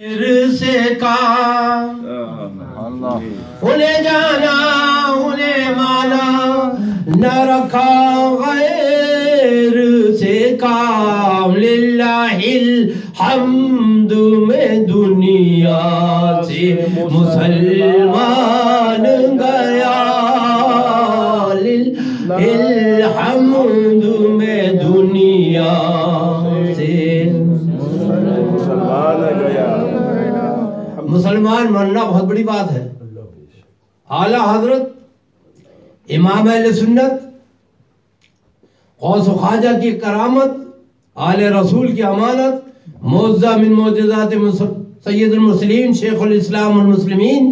سے کام انہیں جانا انہیں مانا نہ رکھا غیر سے کام۔ للہ الحمد میں دنیا سے مسلمان۔ مسلمان ماننا بہت بڑی بات ہے۔ اعلی حضرت امام اہل سنت غوث و خواجہ کی کرامت آل رسول کی امانت معزہ من معجزات مس- سید المسلمین شیخ الاسلام المسلمین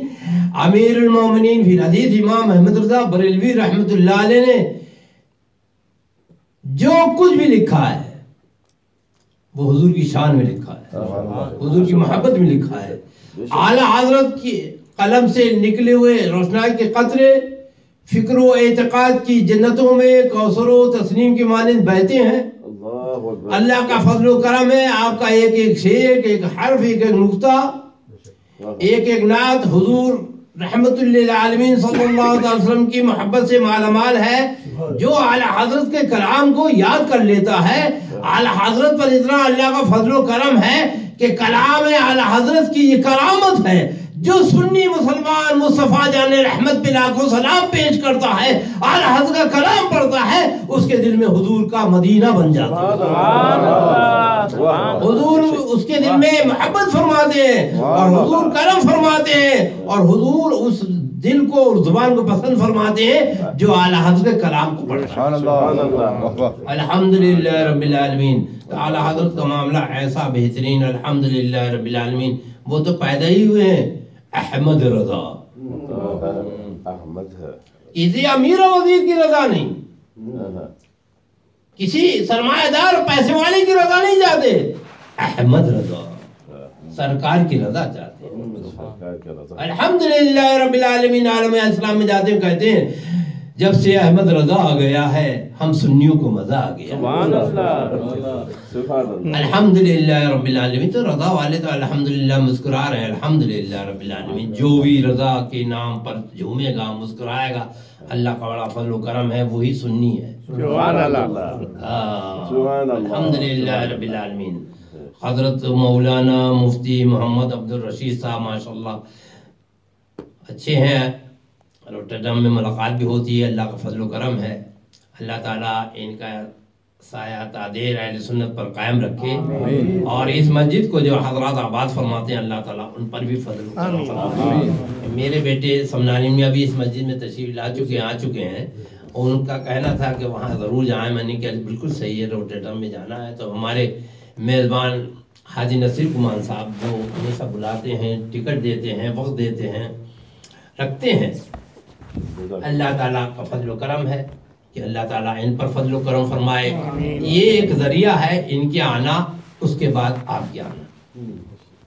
امیر المومنین فی الحدیث امام احمد رضا بریلوی رحمت اللہ علیہ نے جو کچھ بھی لکھا ہے وہ حضور کی شان میں لکھا ہے۔ حضور کی محبت میں لکھا ہے۔ اعلی حضرت کی قلم سے نکلے ہوئے روشنائی کے قطرے فکر و اعتقاد کی جنتوں میں کوثر و تسنیم کی مانند بہتے ہیں۔ اللہ اللہ کا فضل و کرم ہے آپ کا ایک ایک شعر ایک حرف ایک ایک نقطہ۔ ایک ایک نعت حضور رحمت للعالمین صلی اللہ علیہ وسلم کی محبت سے مالا مال ہے۔ جو اعلی حضرت کے کلام کو یاد کر لیتا ہے اعلی حضرت پر اتنا اللہ کا فضل و کرم ہے۔ کہ کلام اعلی حضرت کی یہ کرامت ہے جو سنی مسلمان مصطفیٰ جان رحمت پہ لاکھوں سلام پیش کرتا ہے اعلی حضرت کا کلام پڑھتا ہے اس کے دل میں حضور کا مدینہ بن جاتا ہے۔ حضور اس کے دل میں محبت فرماتے ہیں اور حضور کرم فرماتے ہیں اور حضور اس دل کو اور زبان کو پسند فرماتے ہیں جو اعلی حضرت کلام کو پڑھتا ہے۔ الحمدللہ رب العالمین۔ تو اعلی حضرت کا معاملہ ایسا بہترین الحمدللہ رب العالمین۔ وہ تو پیدا ہی ہوئے ہیں۔ احمد رضا۔ احمد کسی امیر و وزیر کی رضا نہیں۔ کسی سرمایہ دار پیسے والے کی رضا نہیں چاہتے احمد رضا۔ سرکار کی رضا چاہتے ہیں۔ سرکار کے رضا۔ الحمدللہ رب العالمین عالم اسلام میں جاتے ہیں کہتے ہیں جب سے احمد رضا آ گیا ہے ہم سنیوں کو مزہ آ گیا۔ سبحان اللہ۔ الحمدللہ رب العالمین تو رضا والے تو الحمدللہ مسکرا رہے ہیں۔ الحمدللہ رب العالمین جو بھی رضا کے نام پر جھومے گا مسکرائے گا اللہ کا بڑا فضل و کرم ہے وہی سنی ہے۔ سبحان اللہ۔ ہاں۔ سبحان اللہ۔ الحمدللہ رب العالمین۔ حضرت مولانا مفتی محمد عبد الرشید صاحب ماشاءاللہ اچھے ہیں۔ روٹرڈم میں ملاقات بھی ہوتی ہے۔ اللہ کا فضل و کرم ہے۔ اللہ تعالیٰ ان کا سایہ تعدیر اہل سنت پر قائم رکھے۔ اور اس مسجد کو جو حضرات آباد فرماتے ہیں اللہ تعالیٰ ان پر بھی فضل و کرم میرے بیٹے سمنانی میں ابھی اس مسجد میں تشریف لا چکے آ چکے ہیں۔ ان کا کہنا تھا کہ وہاں ضرور جائیں۔ میں نے کہا بالکل صحیح ہے روٹیٹم میں جانا ہے۔ تو ہمارے میزبان حاجی نصیر کمان صاحب جو ہمیشہ بلاتے ہیں ٹکٹ دیتے ہیں وقت دیتے ہیں رکھتے ہیں۔ اللہ تعالیٰ کا فضل و کرم ہے کہ اللہ تعالیٰ ان پر فضل و کرم فرمائے۔ یہ ایک ذریعہ ہے ان کے آنا اس کے بعد آپ کے آنا۔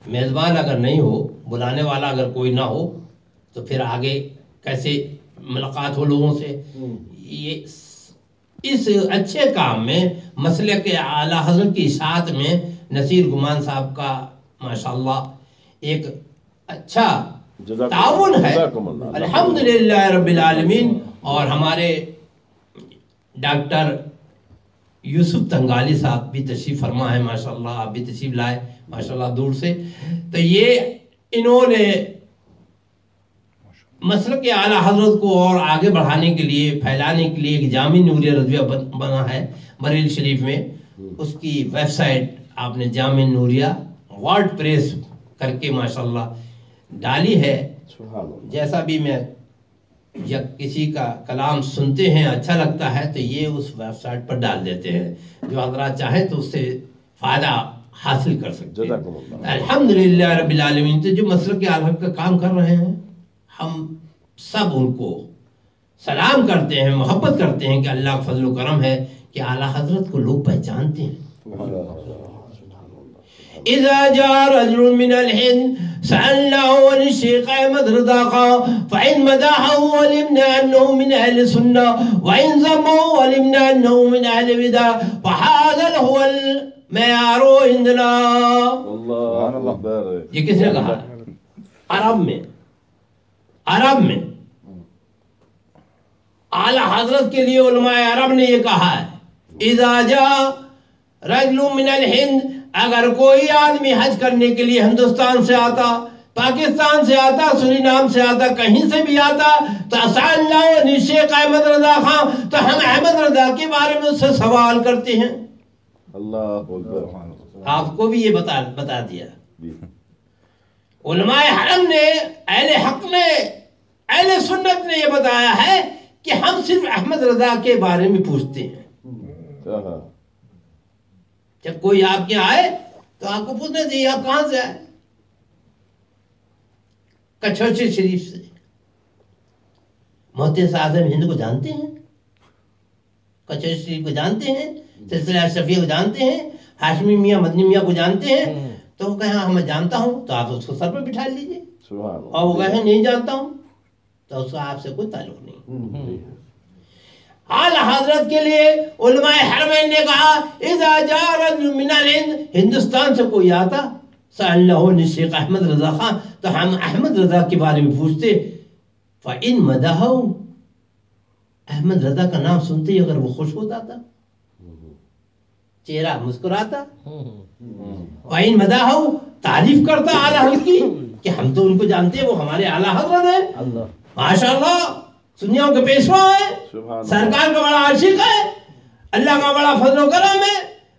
میزبان اگر نہیں ہو بلانے والا اگر کوئی نہ ہو تو پھر آگے کیسے ملاقات ہو لوگوں سے؟ یہ اس اچھے کام میں مسئلہ کے اعلیٰ حضرت کی اشاعت میں نصیر گمان صاحب کا ماشاءاللہ ایک اچھا تعاون ہے۔ الحمدللہ رب العالمین۔ اور ہمارے ڈاکٹر یوسف تنگالی صاحب بھی تشریف فرما ہے ماشاءاللہ آپ بھی تشریف لائے ماشاءاللہ دور سے۔ تو یہ انہوں نے مسلک کے اعلیٰ حضرت کو اور آگے بڑھانے کے لیے پھیلانے کے لیے ایک جامع نوریہ رضویہ بن- بنا ہے بریل شریف میں۔ اس کی ویب سائٹ آپ نے جامع نوریہ ورڈ پریس کر کے ماشاءاللہ ڈالی ہے۔ جیسا بھی میں یا کسی کا کلام سنتے ہیں اچھا لگتا ہے تو یہ اس ویب سائٹ پر ڈال دیتے ہیں۔ جو حضرات چاہیں تو اس سے فائدہ حاصل کر سکتے ہیں۔ الحمدللہ رب العالمین تو جو مسلک کے عالم کا کام کر رہے ہیں۔ ہم سب ان کو سلام کرتے ہیں محبت کرتے ہیں کہ اللہ کا فضل و کرم ہے کہ اعلیٰ حضرت کو لوگ پہچانتے ہیں۔ إذا جاء رجل من الهند سألناه عن الشيخ أحمد رضا خان فإن مدحه علمنا أنه من أهل السنة وإن ذمه علمنا أنه من أهل البدع فهذا هو المعيار عندنا۔ اکبر یہ کس نے کہا؟ عرب میں۔ عرب میں۔ اعلی حضرت کے لیے علماء عرب نے یہ کہا ہے اذا جاء رجل من الہند اگر کوئی آدمی حج کرنے کے لیے ہندوستان سے آتا پاکستان سے آتا سورینام سے آتا کہیں سے بھی آتا تو اسان لاؤ شیخ احمد رضا خان تو ہم احمد رضا کے بارے میں اس سے سوال کرتے ہیں۔ اللہ آپ کو بھی یہ بتا بتا دیا۔ جی۔ علماء حرم نے اہل حق نے اہل سنت نے یہ بتایا ہے کہ ہم صرف احمد رضا کے بارے میں پوچھتے ہیں۔ ہاں جب کوئی آپ کے آئے تو آپ کو پوچھنا چاہیے آپ کہاں سے آئے؟ کچھوچے شریف سے۔ محتس اعظم ہند کو جانتے ہیں۔ کچھوچے شریف کو جانتے ہیں سلسلہ شفیع کو جانتے ہیں ہاشمی میاں مدنی میاں کو جانتے ہیں۔ تو وہ کہیں ہاں میں جانتا ہوں تو آپ اس کو سر پہ بٹھا لیجیے اور وہ کہیں نہیں جانتا ہوں تو اس کا آپ سے کوئی تعلق نہیں۔ اعلی حضرت کے لیے علماء حرمین نے کہا اذا رجل من الہند ہندوستان سے کوئی آتا سألناه شیخ احمد رضا خان تو ہم احمد رضا کے بارے میں پوچھتے فَإِن مَدَهُ احمد رضا کا نام سنتے ہی اگر وہ خوش ہوتا تھا چہرہ مسکراتا وَإِن مَدَهُ تعریف کرتا اعلی حضرت کی کہ ہم تو ان کو جانتے ہیں وہ ہمارے اعلی حضرت ہیں۔ ماشاءاللہ سنیاؤں کے پیشوا ہے سبحان اللہ۔ سرکار کا بڑا عاشق ہے۔ اللہ کا بڑا فضل و کرم ہے۔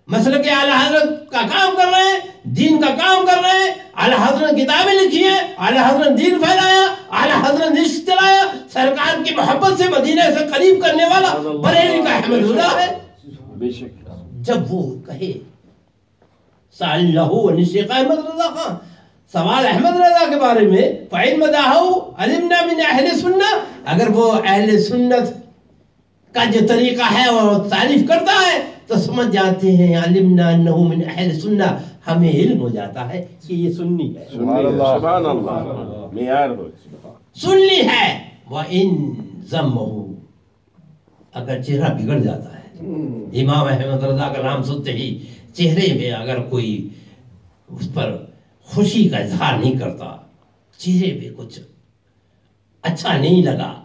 مسئلہ کے اعلی حضرت کا کام کر رہے ہیں دین کا کام کر رہے ہیں۔ اعلی حضرت کتابیں لکھی ہیں اعلی حضرت دین پھیلایا اعلی حضرت عشق چلایا سرکار کی محبت سے مدینہ سے قریب کرنے والا بریلی کا احمد اللہ ہے۔ بے شک۔ جب وہ کہے سال لہو شیخ احمد رضا خان. سوال احمد رضا کے بارے میں فَإِن مَدَاهُ عَلِمْنَا مِنْ اہل سننا اگر وہ اہل سنت کا جو طریقہ ہے وہ تعریف کرتا ہے تو سمجھ جاتے ہیں عَلِمْنَا أَنَّهُ مِنْ اہل سننا ہمیں علم ہو جاتا ہے کہ یہ سنی ہے۔ سبحان اللہ سبحان اللہ معیار ہو سنی ہے وَإِن زَمَّهُ اگر چہرہ بگڑ جاتا ہے۔ امام احمد رضا کا نام سنتے ہی چہرے میں اگر کوئی اس پر خوشی کا اظہار نہیں کرتا چہرے پہ کچھ اچھا نہیں لگا۔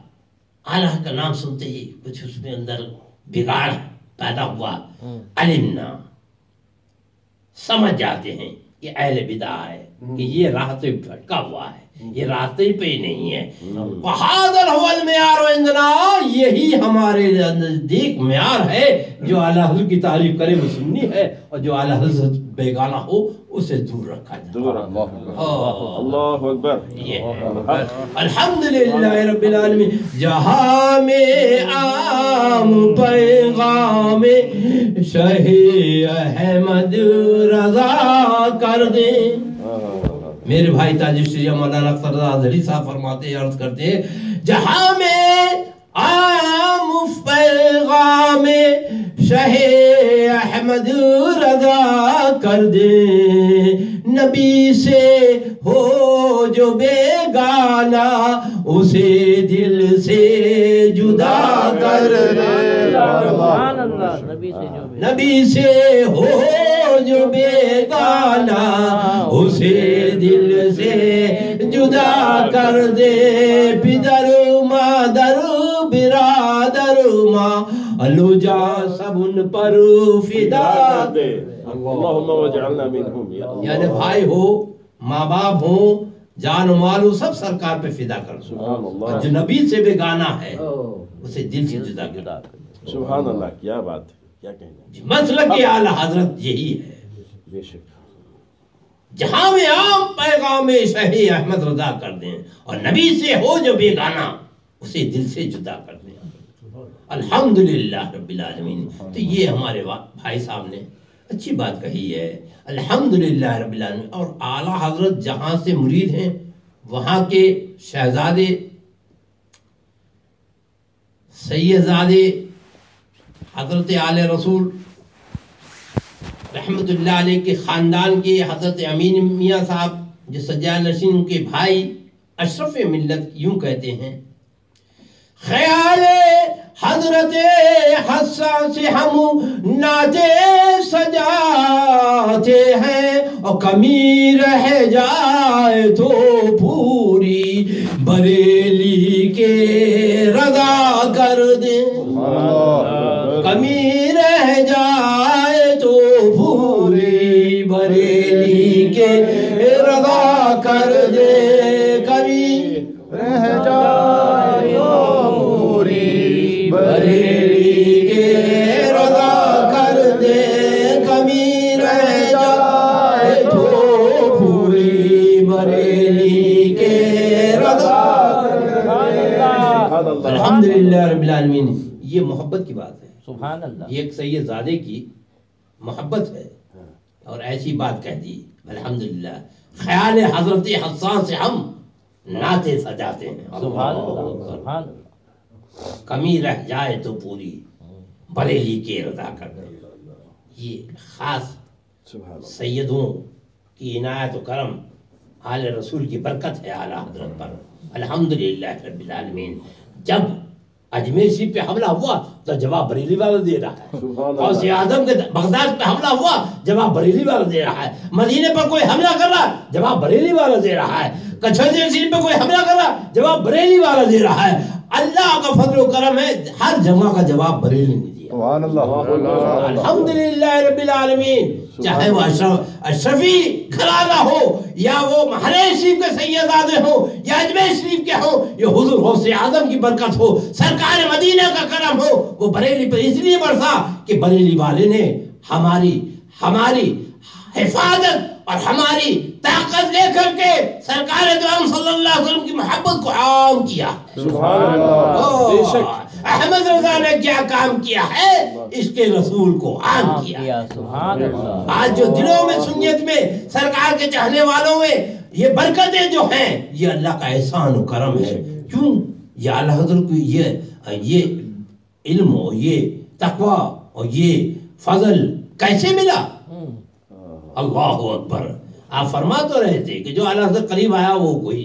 اللہ کا نام سنتے ہی کچھ اس میں اندر بگاڑ پیدا ہوا۔ علمنا۔ سمجھ جاتے ہیں کہ اہل بدع ہے کہ یہ راہ سے بھٹکا ہوا ہے۔ یہ راستے پہ ہی نہیں ہے۔ بہادر هو المعیار عندنا یہی ہمارے نزدیک معیار ہے جو اعلیٰ حضرت کی تعریف کرے وہ سنی ہے اور جو اعلیٰ حضرت بیگانہ ہو اسے دور رکھا جائے۔ دور اللہ اکبر۔ الحمدللہ رب العالمین جہاں میں عام پیغام شہی احمد رضا کر دیں۔ میرے بھائی تاجر شریع مولانا اختر رضا صاحب فرماتے ہیں، عرض کرتے ہیں، جہاں میں عام پیغام شہ احمد رضا کر دے نبی سے ہو جو بیگانا اسے دل سے جدا کر دے نبی سے ہو جو بیگانا اسے دل سے جدا کر دے۔ پدر مادر برادر ماں الوجا سب ان پر فدا۔ دے اللہم وجعلنا منہم یعنی بھائی ہو ماں باپ ہو جان و مال ہو سب سرکار پہ فدا کر اللہ۔ جو نبی سے بیگانہ ہے اسے دل سے جدا کر سبحان اللہ کیا بات ہے کیا کہنا مسلک کی اعلی حضرت یہی ہے۔ بے شک۔ جہاں میں عام پیغام شہری احمد رضا کر دیں اور نبی سے ہو جو بیگانہ اسے دل سے جدا کر دیں۔ الحمدللہ رب العالمین۔ تو یہ ہمارے بھائی صاحب نے اچھی بات کہی ہے۔ الحمدللہ رب العالمین۔ اور اعلیٰ حضرت جہاں سے مرید ہیں وہاں کے شہزادے سیدزادے حضرت آل رسول رحمت اللہ علیہ کے خاندان کے حضرت امین میاں صاحب، جو سجا نشین کے بھائی اشرف ملت یوں کہتے ہیں، خیال حضرت حسان سے ہم ناتے سجاتے ہیں، اور کمی رہ جائے تو پوری بریلی کے العالمین یہ محبت کی بات ہے۔ سبحان اللہ۔ یہ ایک سید زادے کی محبت ہے۔ اور ایسی بات کہہ دی۔ الحمدللہ۔ خیال حضرت حسان سے ہم ناتے سجاتے ہیں۔ سبحان اللہ۔ سبحان اللہ۔ کمی رہ جائے تو پوری۔ بریلی کے رضا کر یہ خاص سیدوں کی عنایت و کرم آل رسول کی برکت ہے اعلیٰ حضرت پر۔ الحمدللہ رب العالمین۔ جب اجمیر شریف پہ حملہ ہوا تو جواب بریلی والا دے رہا ہے۔ اور اعظم کے بغداد پہ حملہ ہوا جواب بریلی والا دے رہا ہے۔ مدینے پر کوئی حملہ کر رہا ہے جواب بریلی والا دے رہا ہے۔ کچھوی شریف پہ کوئی حملہ کر رہا ہے جواب بریلی والا دے رہا ہے۔ اللہ کا فضل و کرم ہے ہر جمع کا جواب بریلی نے دیا۔ سبحان اللہ. الحمدللہ رب العالمین چاہے وہ اشرف اشرفی گھرانہ ہو یا وہ محلے شریف کے سیدادے ہو یا اجمیر شریف کے ہو یا حضور غوث اعظم کی برکت ہو سرکار مدینہ کا کرم ہو وہ بریلی پر اس لیے برسا کہ بریلی والے نے ہماری ہماری حفاظت اور ہماری طاقت لے کر کے سرکار دو عالم صلی اللہ علیہ وسلم کی محبت کو عام کیا۔ سبحان اللہ. بے شک. احمد رضا نے کیا کام کیا ہے؟ اس کے رسول کو عام کیا. آج جو دلوں میں سنیت میں سرکار کے چاہنے والوں میں یہ برکتیں جو ہیں یہ اللہ کا احسان و کرم ہے۔ کیوں؟ یہ اللہ حضرت کو یہ یہ علم اور یہ تقوی اور یہ فضل کیسے ملا؟ اللہ اکبر۔ آپ فرما تو رہے تھے کہ جو اللہ حضرت قریب آیا وہ کوئی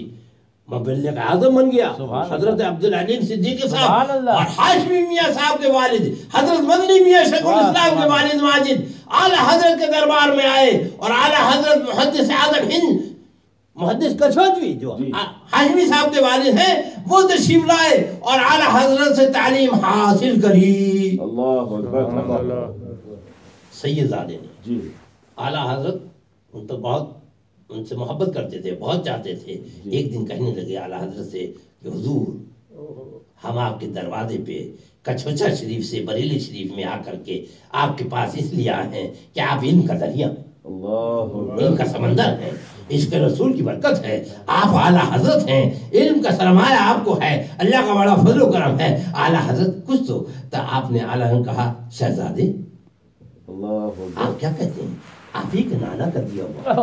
مبلغ اعظم بن گیا۔ حضرت عبدالعلیم صدیق سبحان صاحب اللہ۔ اور حاشمی میاں صاحب کے والد حضرت مدنی میاں شیخ الاسلام کے والد ماجد اعلی حضرت کے دربار میں آئے اور اعلی حضرت محدث اعظم ہند۔ محدث کچھوجوی جو جی۔ حاشمی صاحب کے والد ہیں وہ تشریف لائے اور اعلی حضرت سے تعلیم حاصل کری۔ اللہ اکبر۔ سید زادے نے جی۔ اعلیٰ حضرت ان تو بہت ان سے محبت کرتے تھے بہت چاہتے تھے۔ ایک دن کہنے لگے اعلیٰ حضرت سے کہ حضور ہم آپ کے دروازے پہ کچھوچا شریف سے بریلی شریف میں آ کر کے آپ کے پاس اس لیے آئے ہیں کہ آپ علم کا دریا علم کا سمندر ہے اس کے رسول کی برکت ہے آپ اعلیٰ حضرت ہیں علم کا سرمایہ آپ کو ہے اللہ کا بڑا فضل و کرم ہے۔ اعلیٰ حضرت کچھ تو تو آپ نے اعلیٰ کہا شہزادے آپ کیا کہتے ہیں؟ کا نانا کر دیا ہوا۔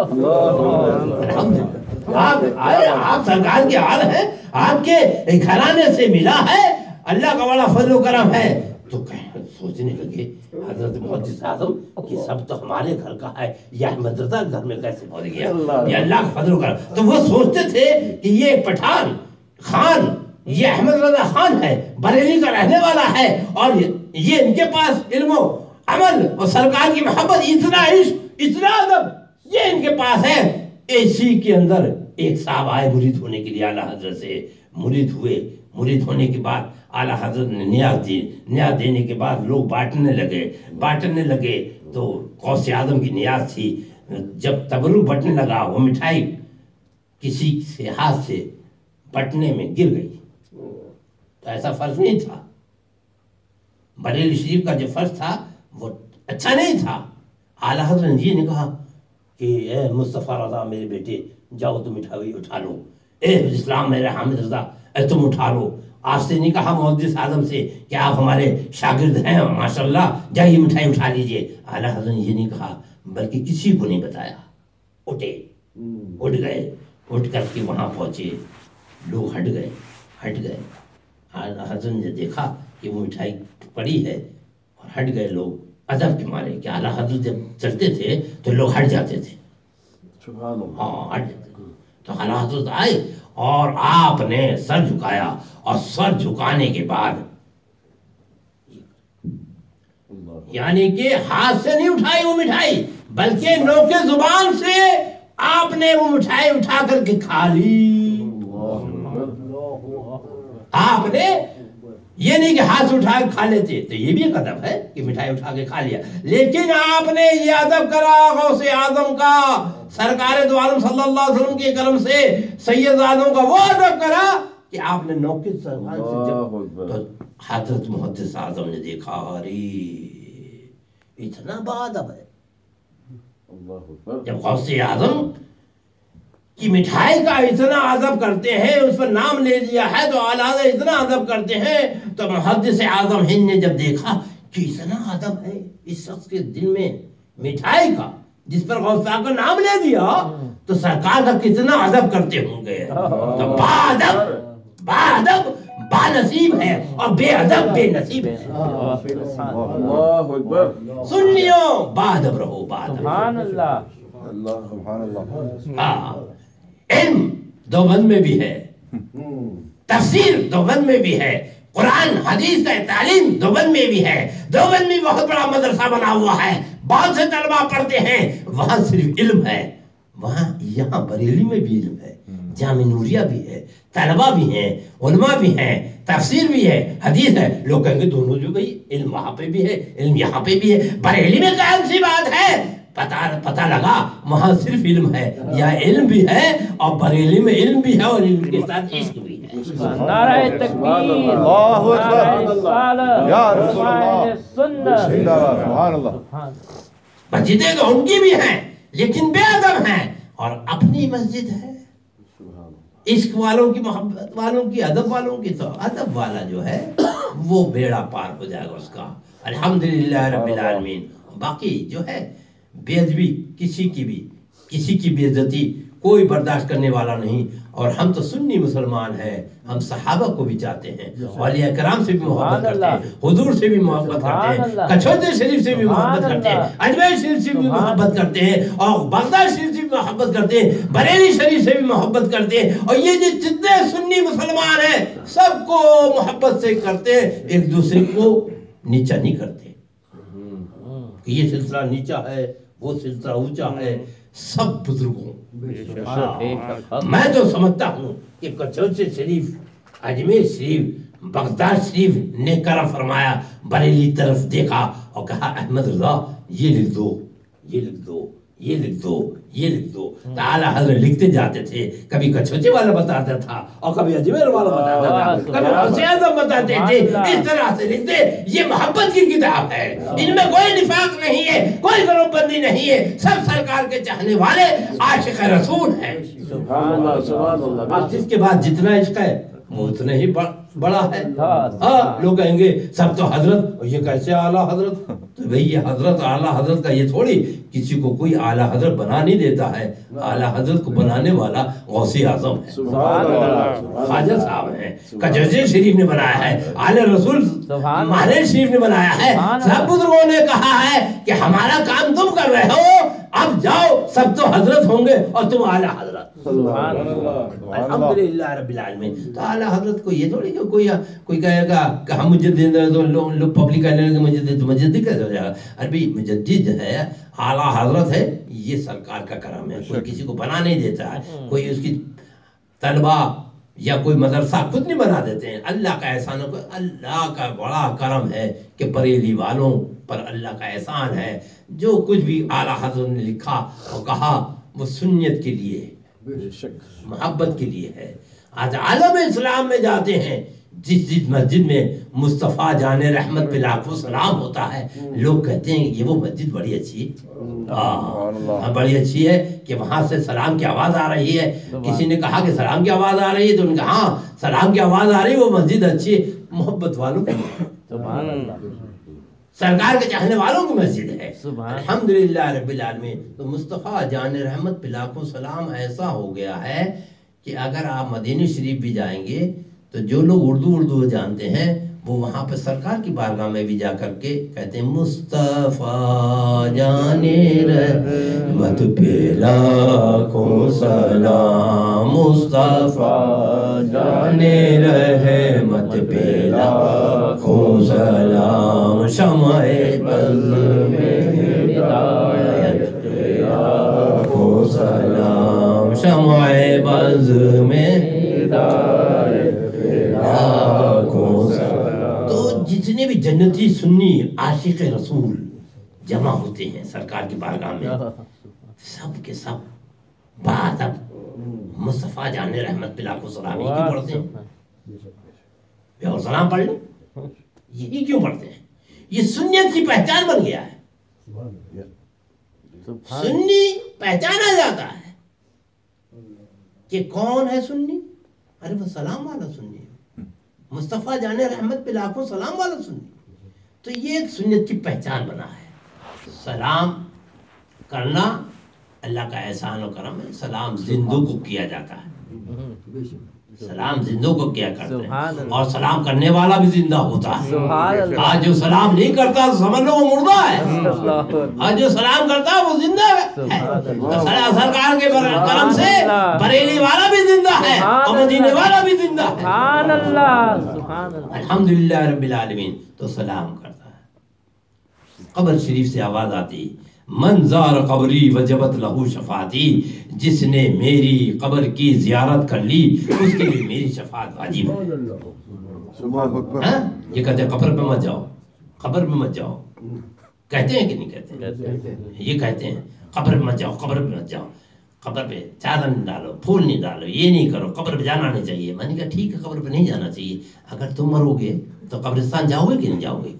آپ سرکار کے حال ہیں آپ کے گھرانے سے ملا ہے اللہ کا بڑا فضل و کرم ہے۔ تو کہیں سوچنے لگے حضرت محدث اعظم کہ سب تو ہمارے گھر کا ہے۔ یہ رضا کے گھر میں کیسے پہنچ گیا؟ یہ اللہ کا فضل و کرم۔ تو وہ سوچتے تھے کہ یہ پٹھان خان یہ احمد رضا خان ہے بریلی کا رہنے والا ہے اور یہ ان کے پاس علم و عمل اور سرکار کی محبت اتنا عشق اتنا ادب، یہ ان کے پاس ہے۔ اسی کے اندر ایک صاحب آئے مرید ہونے کے لیے، اعلیٰ حضرت سے مرید ہوئے۔ مرید ہونے کے بعد اعلیٰ حضرت نے نیاز دی۔ نیاز دینے کے بعد لوگ بانٹنے لگے۔ بانٹنے لگے تو قوس اعظم کی نیاز تھی۔ جب تبرک بٹنے لگا، وہ مٹھائی کسی سے، ہاتھ سے بٹنے میں گر گئی۔ تو ایسا فرض نہیں تھا۔ بریلی شریف کا جو فرض تھا، وہ اچھا نہیں تھا۔ اعلیٰ حضرت جی نے کہا کہ، اے مصطفیٰ رضا میرے بیٹے، جاؤ تم مٹھائی اٹھا لو۔ اے اسلام میرے حامد رضا، اے تم اٹھا لو۔ آپ سے نہیں کہا محدث اعظم سے کہ آپ ہمارے شاگرد ہیں ماشاء اللہ جائیے مٹھائی اٹھا لیجیے۔ اعلیٰ حضرت نے یہ نہیں کہا، بلکہ کسی کو نہیں بتایا۔ اٹھے۔ اٹھ گئے۔ اٹھ کر کے وہاں پہنچے۔ لوگ ہٹ گئے۔ ہٹ گئے۔ اعلیٰ حضرت نے دیکھا کہ وہ مٹھائی پڑی ہے اور ہٹ گئے لوگ۔ ادب کے مارے کہ اعلیٰ حضرت جب چلتے تھے تو لوگ ہٹ جاتے تھے۔ ہاں ہٹ جاتے تو اعلیٰ حضرت آئے اور آپ نے سر جھکایا اور سر جھکانے کے بعد یعنی کہ ہاتھ سے نہیں اٹھائی وہ مٹھائی بلکہ نوکے زبان سے آپ نے وہ مٹھائی اٹھا کر کے کھا لی۔ آپ نے یہ نہیں کہ ہاتھ اٹھا کے کھا لیتے تو یہ بھی ایک ادب ہے کہ مٹھائی اٹھا کے کھا لیا۔ لیکن آپ نے یہ ادب کرا غوث اعظم کا۔ سرکار دو عالم صلی اللہ علیہ وسلم کے کرم سے سید اعظم کا وہ ادب کرا کہ آپ نے نوکے زبان سے جب تو حضرت محدث اعظم نے دیکھا ارے اتنا بادب ہے۔ اللہ اکبر۔ جب غوث اعظم کی مٹھائی کا اتنا ادب کرتے ہیں اس پر نام لے لیا ہے تو اعلیٰ اتنا ادب کرتے ہیں۔ تو محدث اعظم ہند نے جب دیکھا کہ اتنا ادب ہے اس شخص کے دل میں مٹھائی کا جس پر غوث پاک کا نام لے دیا تو سرکار کا کتنا ادب کرتے ہوں گے۔ تو با ادب با ادب با نصیب ہے اور بے ادب بے نصیب ہے۔ اللہ اکبر۔ سن لیو با ادب رہو با ادب۔ سبحان اللہ۔ اللہ سبحان اللہ۔ ہاں۔ علم دوبند میں بھی ہے۔ تفسیر دوبند میں بھی ہے۔ قرآن حدیث کا تعلیم دوبند میں بھی ہے۔ دوبند میں بہت بڑا مدرسہ بنا ہوا ہے۔ بہت سے طلبہ پڑھتے ہیں۔ وہاں صرف علم ہے۔ وہاں یہاں بریلی میں بھی علم ہے۔ جامع نوریہ بھی ہے۔ طلبہ بھی ہیں۔ علماء بھی ہیں۔ تفسیر بھی ہے۔ حدیث ہے۔ لوگ کہیں گے دونوں جو بھائی علم وہاں پہ بھی ہے علم یہاں پہ بھی ہے۔ بریلی میں قائم سی بات ہے۔ پتا پتا لگا وہاں صرف علم ہے یا علم بھی ہے اور بریلی میں علم بھی ہے اور علم کے ساتھ عشق بھی ہے۔ نعرہ تکبیر اللہ اکبر یا رسول اللہ سبحان اللہ سبحان مسجدیں تو ان کی بھی ہیں لیکن بے ادب ہیں اور اپنی مسجد ہے۔ عشق والوں کی محبت والوں کی ادب والوں کی تو ادب والا جو ہے وہ بیڑا پار ہو جائے گا اس کا۔ الحمدللہ رب العالمین۔ باقی جو ہے بے ادبی کسی کی بھی کسی کی بے عزتی کوئی برداشت کرنے والا نہیں۔ اور ہم تو سنی مسلمان ہیں ہم صحابہ کو بھی چاہتے ہیں اولیاء کرام سے بھی محبت کرتے ہیں حضور سے بھی محبت کرتے ہیں کچھوتے شریف سے بھی محبت کرتے ہیں اجمیر شریف سے بھی محبت کرتے ہیں اور بغداد شریف سے بھی محبت کرتے ہیں بریلی شریف سے بھی محبت کرتے ہیں۔ اور یہ جو جتنے سنی مسلمان ہیں سب کو محبت سے کرتے ہیں ایک دوسرے کو نیچا نہیں کرتے۔ کہ یہ سلسلہ نیچا ہے وہ سلسلہ اونچا ہے سب بزرگوں۔ میں تو سمجھتا ہوں کہ کچوچے شریف اجمیر شریف بغداد شریف نے کرم فرمایا بریلی طرف دیکھا اور کہا احمد رضا یہ لکھ دو یہ لکھ دو یہ لکھ دو۔ یہ لکھ دو۔ تعالیٰ حضرت لکھتے جاتے تھے۔ کبھی کچوچے والا بتاتا تھا اور کبھی اجمیر والا بتاتا تھا۔ کبھی غوث اعظم بتاتے تھے۔ اس طرح سے لکھتے۔ یہ محبت کی کتاب ہے۔ ان میں کوئی نفاق نہیں ہے کوئی گروپ بندی نہیں ہے۔ سب سرکار کے چاہنے والے عاشق رسول ہیں۔ سبحان اللہ سبحان اللہ۔ جس کے بعد جتنا عشق ہے وہ اتنا ہی بڑ- بڑا ہے۔ ہاں لوگ کہیں گے سب تو حضرت۔ اور یہ کیسے اعلیٰ حضرت؟ تو بھئی یہ حضرت اعلیٰ حضرت کا یہ تھوڑی کسی کو کوئی اعلیٰ حضرت بنا نہیں دیتا ہے۔ اعلیٰ حضرت کو بنانے والا غوث اعظم ہے۔ سبحان اللہ۔ خواجہ صاحب ہیں۔ کجوزی شریف نے بنایا ہے۔ آل رسول سبحان مہدی شریف نے بنایا ہے۔ سب بزرگوں نے کہا ہے کہ ہمارا کام تم کر رہے ہو۔ اب جاؤ سب تو حضرت ہوں گے اور تم اعلیٰ حضرت۔ الحمدللہ رب العالمین۔ تو اعلیٰ حضرت کو یہ تھوڑی کہ کوئی کوئی کہے گا کہ ہم مجدد ہیں تو لوگ پبلک کہنے لگے مجدد تو مجدد کیسے ہو جائے گا ارے بھئی مجدد ہے اعلیٰ حضرت ہے یہ سرکار کا کرم ہے۔ کوئی کسی کو بنا نہیں دیتا ہے کوئی اس کی طلبہ یا کوئی مدرسہ خود نہیں بنا دیتے ہیں۔ اللہ کا احسان ہے اللہ کا بڑا کرم ہے کہ بریلی والوں پر اللہ کا احسان ہے۔ جو کچھ بھی اعلیٰ حضرت نے لکھا اور کہا وہ سنیت کے لیے محبت کے لیے ہے۔ آج عالم اسلام میں جاتے ہیں جس جس مسجد میں مصطفیٰ جان رحمت پہ لاکھوں سلام ہوتا ہے لوگ کہتے ہیں یہ وہ مسجد بڑی اچھی ہاں، بڑی اچھی ہے کہ وہاں سے سلام کی آواز آ رہی ہے۔ کسی نے کہا کہ سلام کی آواز آ رہی ہے تو ان کہا ہاں سلام کی آواز آ رہی ہے وہ مسجد اچھی ہے۔ محبت والوں کی سرکار کے چاہنے والوں کی مسجد ہے۔ الحمدللہ رب العالمین۔ تو مصطفیٰ جان رحمت پہ لاکھوں سلام ایسا ہو گیا ہے کہ اگر آپ مدینہ شریف بھی جائیں گے تو جو لوگ اردو اردو جانتے ہیں، وہ وہاں پہ سرکار کی بارگاہ میں بھی جا کر کے کہتے ہیں، مصطفیٰ جانے رحمت پہ لاکھوں سلام، مصطفیٰ جانے رحمت پہ لاکھوں سلام، شمع بز میں ہدایت پہ لاکھوں سلام، شمع بز میں ہدایت تو جتنے بھی جنتی سنی عاشق رسول جمع ہوتے ہیں سرکار کی بارگاہ میں سب کے سب بات اب مصطفیٰ جان رحمت پلا کو سلام یہ کیوں پڑھتے ہیں؟ اور سلام پڑھ لیں۔ یہی کیوں پڑھتے ہیں؟ یہ سنیت کی پہچان بن گیا ہے۔ سنی پہچانا جاتا ہے کہ کون ہے سنی؟ ارے وہ سلام والا سنی مصطفیٰ جان رحمت پہ لاکھوں سلام والا سنی۔ تو یہ ایک سنت کی پہچان بنا ہے۔ سلام کرنا اللہ کا احسان و کرم ہے، سلام زندوں کو کیا جاتا ہے۔ ہاں، سلام زندوں کو کیا کرتے ہیں۔ اور سلام کرنے والا بھی زندہ ہوتا ہے۔ آج جو سلام نہیں کرتا تو سمجھ لو وہ مردہ ہے۔ آج جو سلام کرتا ہے وہ زندہ ہے۔ سرکار کے کرم سے۔ بریلی والا بھی زندہ ہے اور مدینے۔ والا بھی زندہ ہے۔ الحمدللہ رب العالمین۔ تو سلام کرتا ہے۔ قبر شریف سے آواز آتی۔ من زار قبری وجبت لہو شفاعتی جس نے میری قبر کی زیارت کر لی اس کے لیے میری شفاعت واجب ہے۔ ہاں؟ یہ کہتے ہیں قبر پہ مت جاؤ۔ قبر پہ مت جاؤ۔ کہتے ہیں کہ نہیں کہتے ہیں۔ یہ کہتے ہیں قبر پہ مت جاؤ قبر پہ مت جاؤ۔ قبر پہ چادر نہیں ڈالو پھول نہیں ڈالو یہ نہیں کرو قبر پہ جانا نہیں چاہیے۔ میں نے کہا ٹھیک ہے قبر پہ نہیں جانا چاہیے۔ اگر تم مرو گے تو قبرستان جاؤ گے کہ نہیں جاؤ گے؟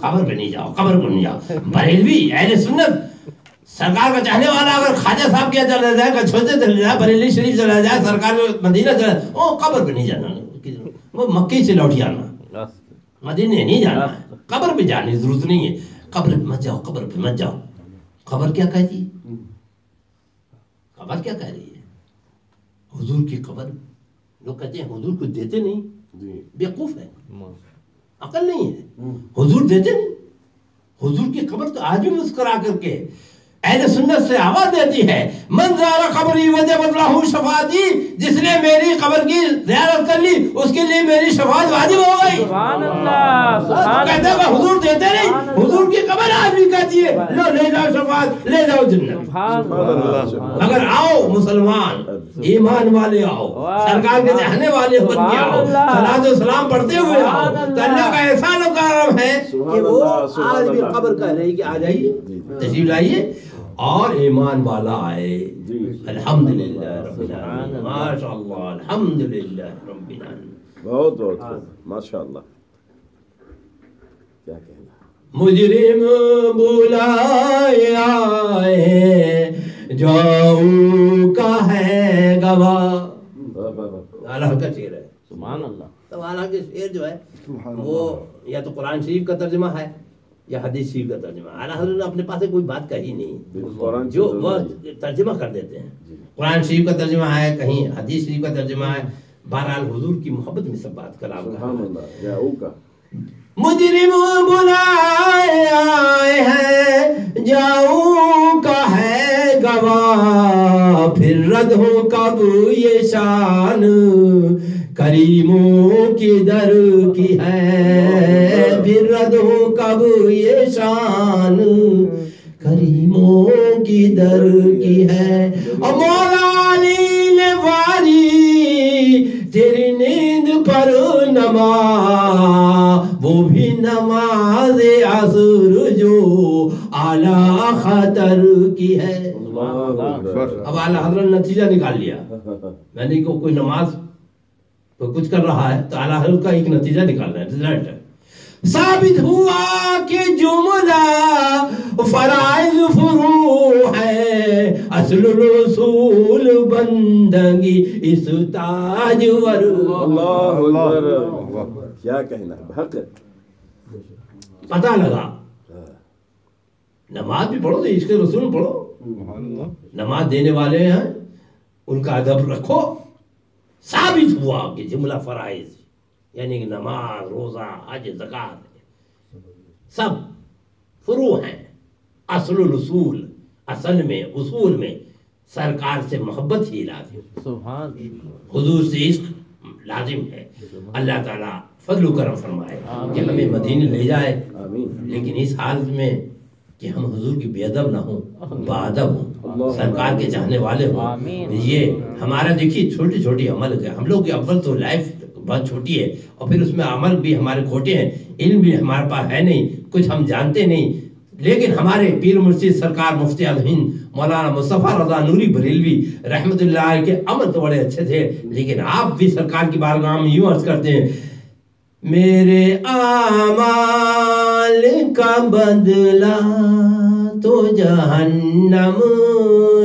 قبر پہ نہیں جاؤ قبر کو نہیں جاؤ بریلوی اہل سنت سرکار کا چاہنے والا اگر خواجہ صاحب کیا چلا جائے کہ چھوٹے چلے جائے بریلی شریف چلا جائے سرکار مدینہ چلا جائے او قبر پہ نہیں جانا وہ مکی سے لوٹ آنا مدینے نہیں جانا قبر پہ جانے ضرورت نہیں ہے قبر پہ مت جاؤ قبر پہ مت جاؤ قبر کیا کہتی قبر کیا کہہ رہی ہے حضور کی قبر لوگ کہتے ہیں حضور کو دیتے نہیں۔ بیوقوف ہے۔ عقل نہیں ہے۔ حضور دیتے نہیں۔ حضور کی قبر تو آج بھی مسکرا کر کے اہل سنت سے آواز دیتی ہے من زار قبری وجبت له شفاعتی جس نے میری قبر کی زیارت کر لی اس کے لیے میری شفاعت واجب ہو گئی. سبحان اللہ سبحان کہتے ہیں اللہ حضور دیتے نہیں حضور کی قبر آج بھی کہتی ہے لو لے جاؤ شفاعت لے جاؤ جنت. اللہ اگر آؤ مسلمان ایمان والے آؤ سرکار کے چاہنے والے بن کے آؤ صلاۃ و سلام پڑھتے ہوئے آؤ تو اللہ کا احسان و کرم ہے کہ وہ آج بھی قبر کہہ رہی کہ آ جائیے تشریف لائیے۔ اور ایمان والا آئے۔ الحمدللہ رب العالمین۔ ماشاء اللہ۔ الحمدللہ رب العالمین۔ بہت بہت ماشاء اللہ کیا کہنا مجرم آئے جاؤ کا ہے گواہ۔ واہ، واہ، واہ۔ اللہ کا شعر ہے سبحان اللہ۔ تو اللہ کے شعر جو ہے وہ یا تو قرآن شریف کا ترجمہ ہے یا حدیث شریف کا ترجمہ۔ اعلیٰ حضرت نے اپنے پاس کوئی بات کہی نہیں۔ جو وہ ہے۔ ترجمہ کر دیتے ہیں۔ قرآن شریف کا ترجمہ ہے کہیں حدیث شریف کا ترجمہ ہے۔ بہرحال حضور کی محبت میں سب بات کلام مجرم بلائے آئے ہیں جاؤں کا ہے گواہ پھر رد ہو کب یہ شان؟ کریموں کی در کی ہے۔ کب یہ شان کریموں کی در کی ہے۔ مولا علی نے واری تیری نیند پر نما وہ بھی نماز عصر جو اعلیٰ خطر کی ہے۔ اب اعلیٰ حضرت نتیجہ نکال لیا۔ میں نے کہ کوئی نماز کوئی کچھ کر رہا ہے تو اعلیٰ حضرت کا ایک نتیجہ نکال رہا ہے۔ رزلٹ ہے۔ ثابت ہوا کہ جملہ فرائض فرو ہے اصل رسول بندگی اس تاجور اللہ اکبر۔ کیا کہنا حق پتہ لگا۔ نماز بھی پڑھو تو عشق رسول پڑھو۔ نماز دینے والے ہیں ان کا ادب رکھو۔ ثابت ہوا کہ جملہ فرائض۔ یعنی کہ نماز روزہ حج زکات سب فرو ہیں۔ اصل الاصول اصل میں اصول میں سرکار سے محبت ہی لازم سبحان حضور سے عشق لازم ہے۔ اللہ تعالیٰ فضل و کرم فرمائے کہ ہمیں مدینے لے جائے۔ لیکن اس حالت میں کہ ہم حضور کی بے ادب نہ ہوں بادب ہوں سرکار کے چاہنے والے ہوں۔ یہ ہمارا دیکھیے چھوٹی چھوٹی عمل ہے۔ ہم لوگ کی اول تو لائف بہت چھوٹی ہے اور پھر اس میں عمل بھی ہمارے کھوٹے ہیں، علم بھی ہمارے پاس ہے نہیں، کچھ ہم جانتے نہیں۔ لیکن ہمارے پیر مرشد سرکار مفتی الہند مولانا مصطفیٰ رضا نوری بریلوی رحمت اللہ علیہ کے عمل تو بڑے اچھے تھے، لیکن آپ بھی سرکار کی بارگاہ میں یوں عرض کرتے ہیں، میرے اعمال کا بدلہ تو جہنم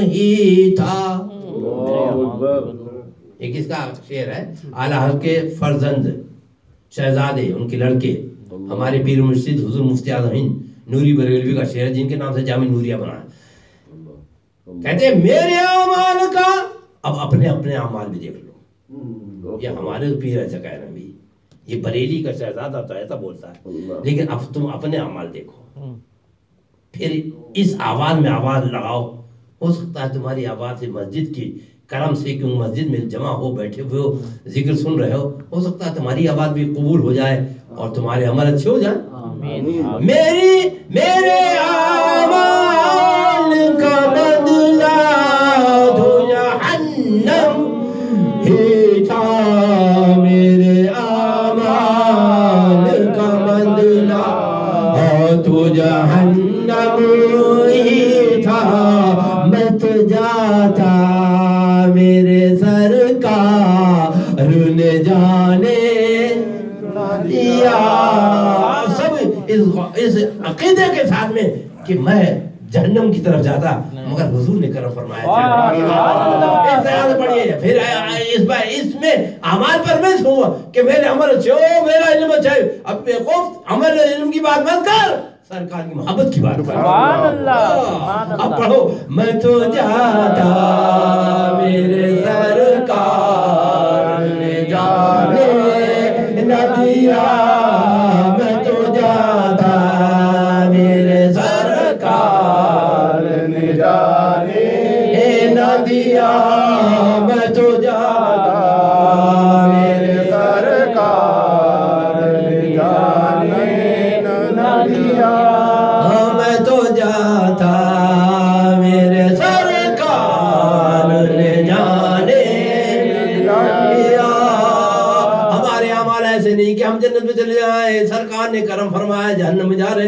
ہی تھا۔ یہ کس کا شعر ہے اعلیٰ حضرت کے فرزند شہزادے ان کے لڑکے ہمارے پیر مرشد حضور مفتی اعظم ہند نوری بریلوی کا شعر ہے جن کے نام سے جامع نوریہ بنا ہے۔ کہتے ہیں میرے اعمال کا اب اپنے اپنے اعمال بھی دیکھ لو۔ یہ ہمارے پیر ایسا کہہ رہے ہیں بھی یہ بریلی کا شہزادہ تو ایسا بولتا ہے۔ لیکن اب تم اپنے اعمال دیکھو۔ پھر اس آواز میں آواز لگاؤ ہو سکتا ہے تمہاری آواز سے مسجد کی کرم سے کیوں مسجد میں جمع ہو بیٹھے ہوئے ہو ذکر سن رہے ہو ہو سکتا ہے تمہاری آواز بھی قبول ہو جائے اور تمہارے عمل اچھے ہو جائیں۔ میری میرے اعمال کا بدلہ تو جہنم ہی تھا میرے اعمال کا بدلہ۔ تو جہنم میرے سرکار نے جانے دیا۔ سب اس اس عقیدے کے ساتھ میں کہ میں جہنم کی طرف جاتا مگر حضور نے کرم فرمایا۔ پھر اس بار اس میں اعمال پر میں ہوا کہ میرے عمل اچھے ہو میرا علم اچھا ہے اب بے خوف عمل علم کی بات مت کر۔ سرکار کی محبت کی بات سبحان اللہ اب پڑھو میں تو جاتا میرے سرکار نے جانے نہ دیا میں تو جاتا میرے سرکار نے جانے نہ دیا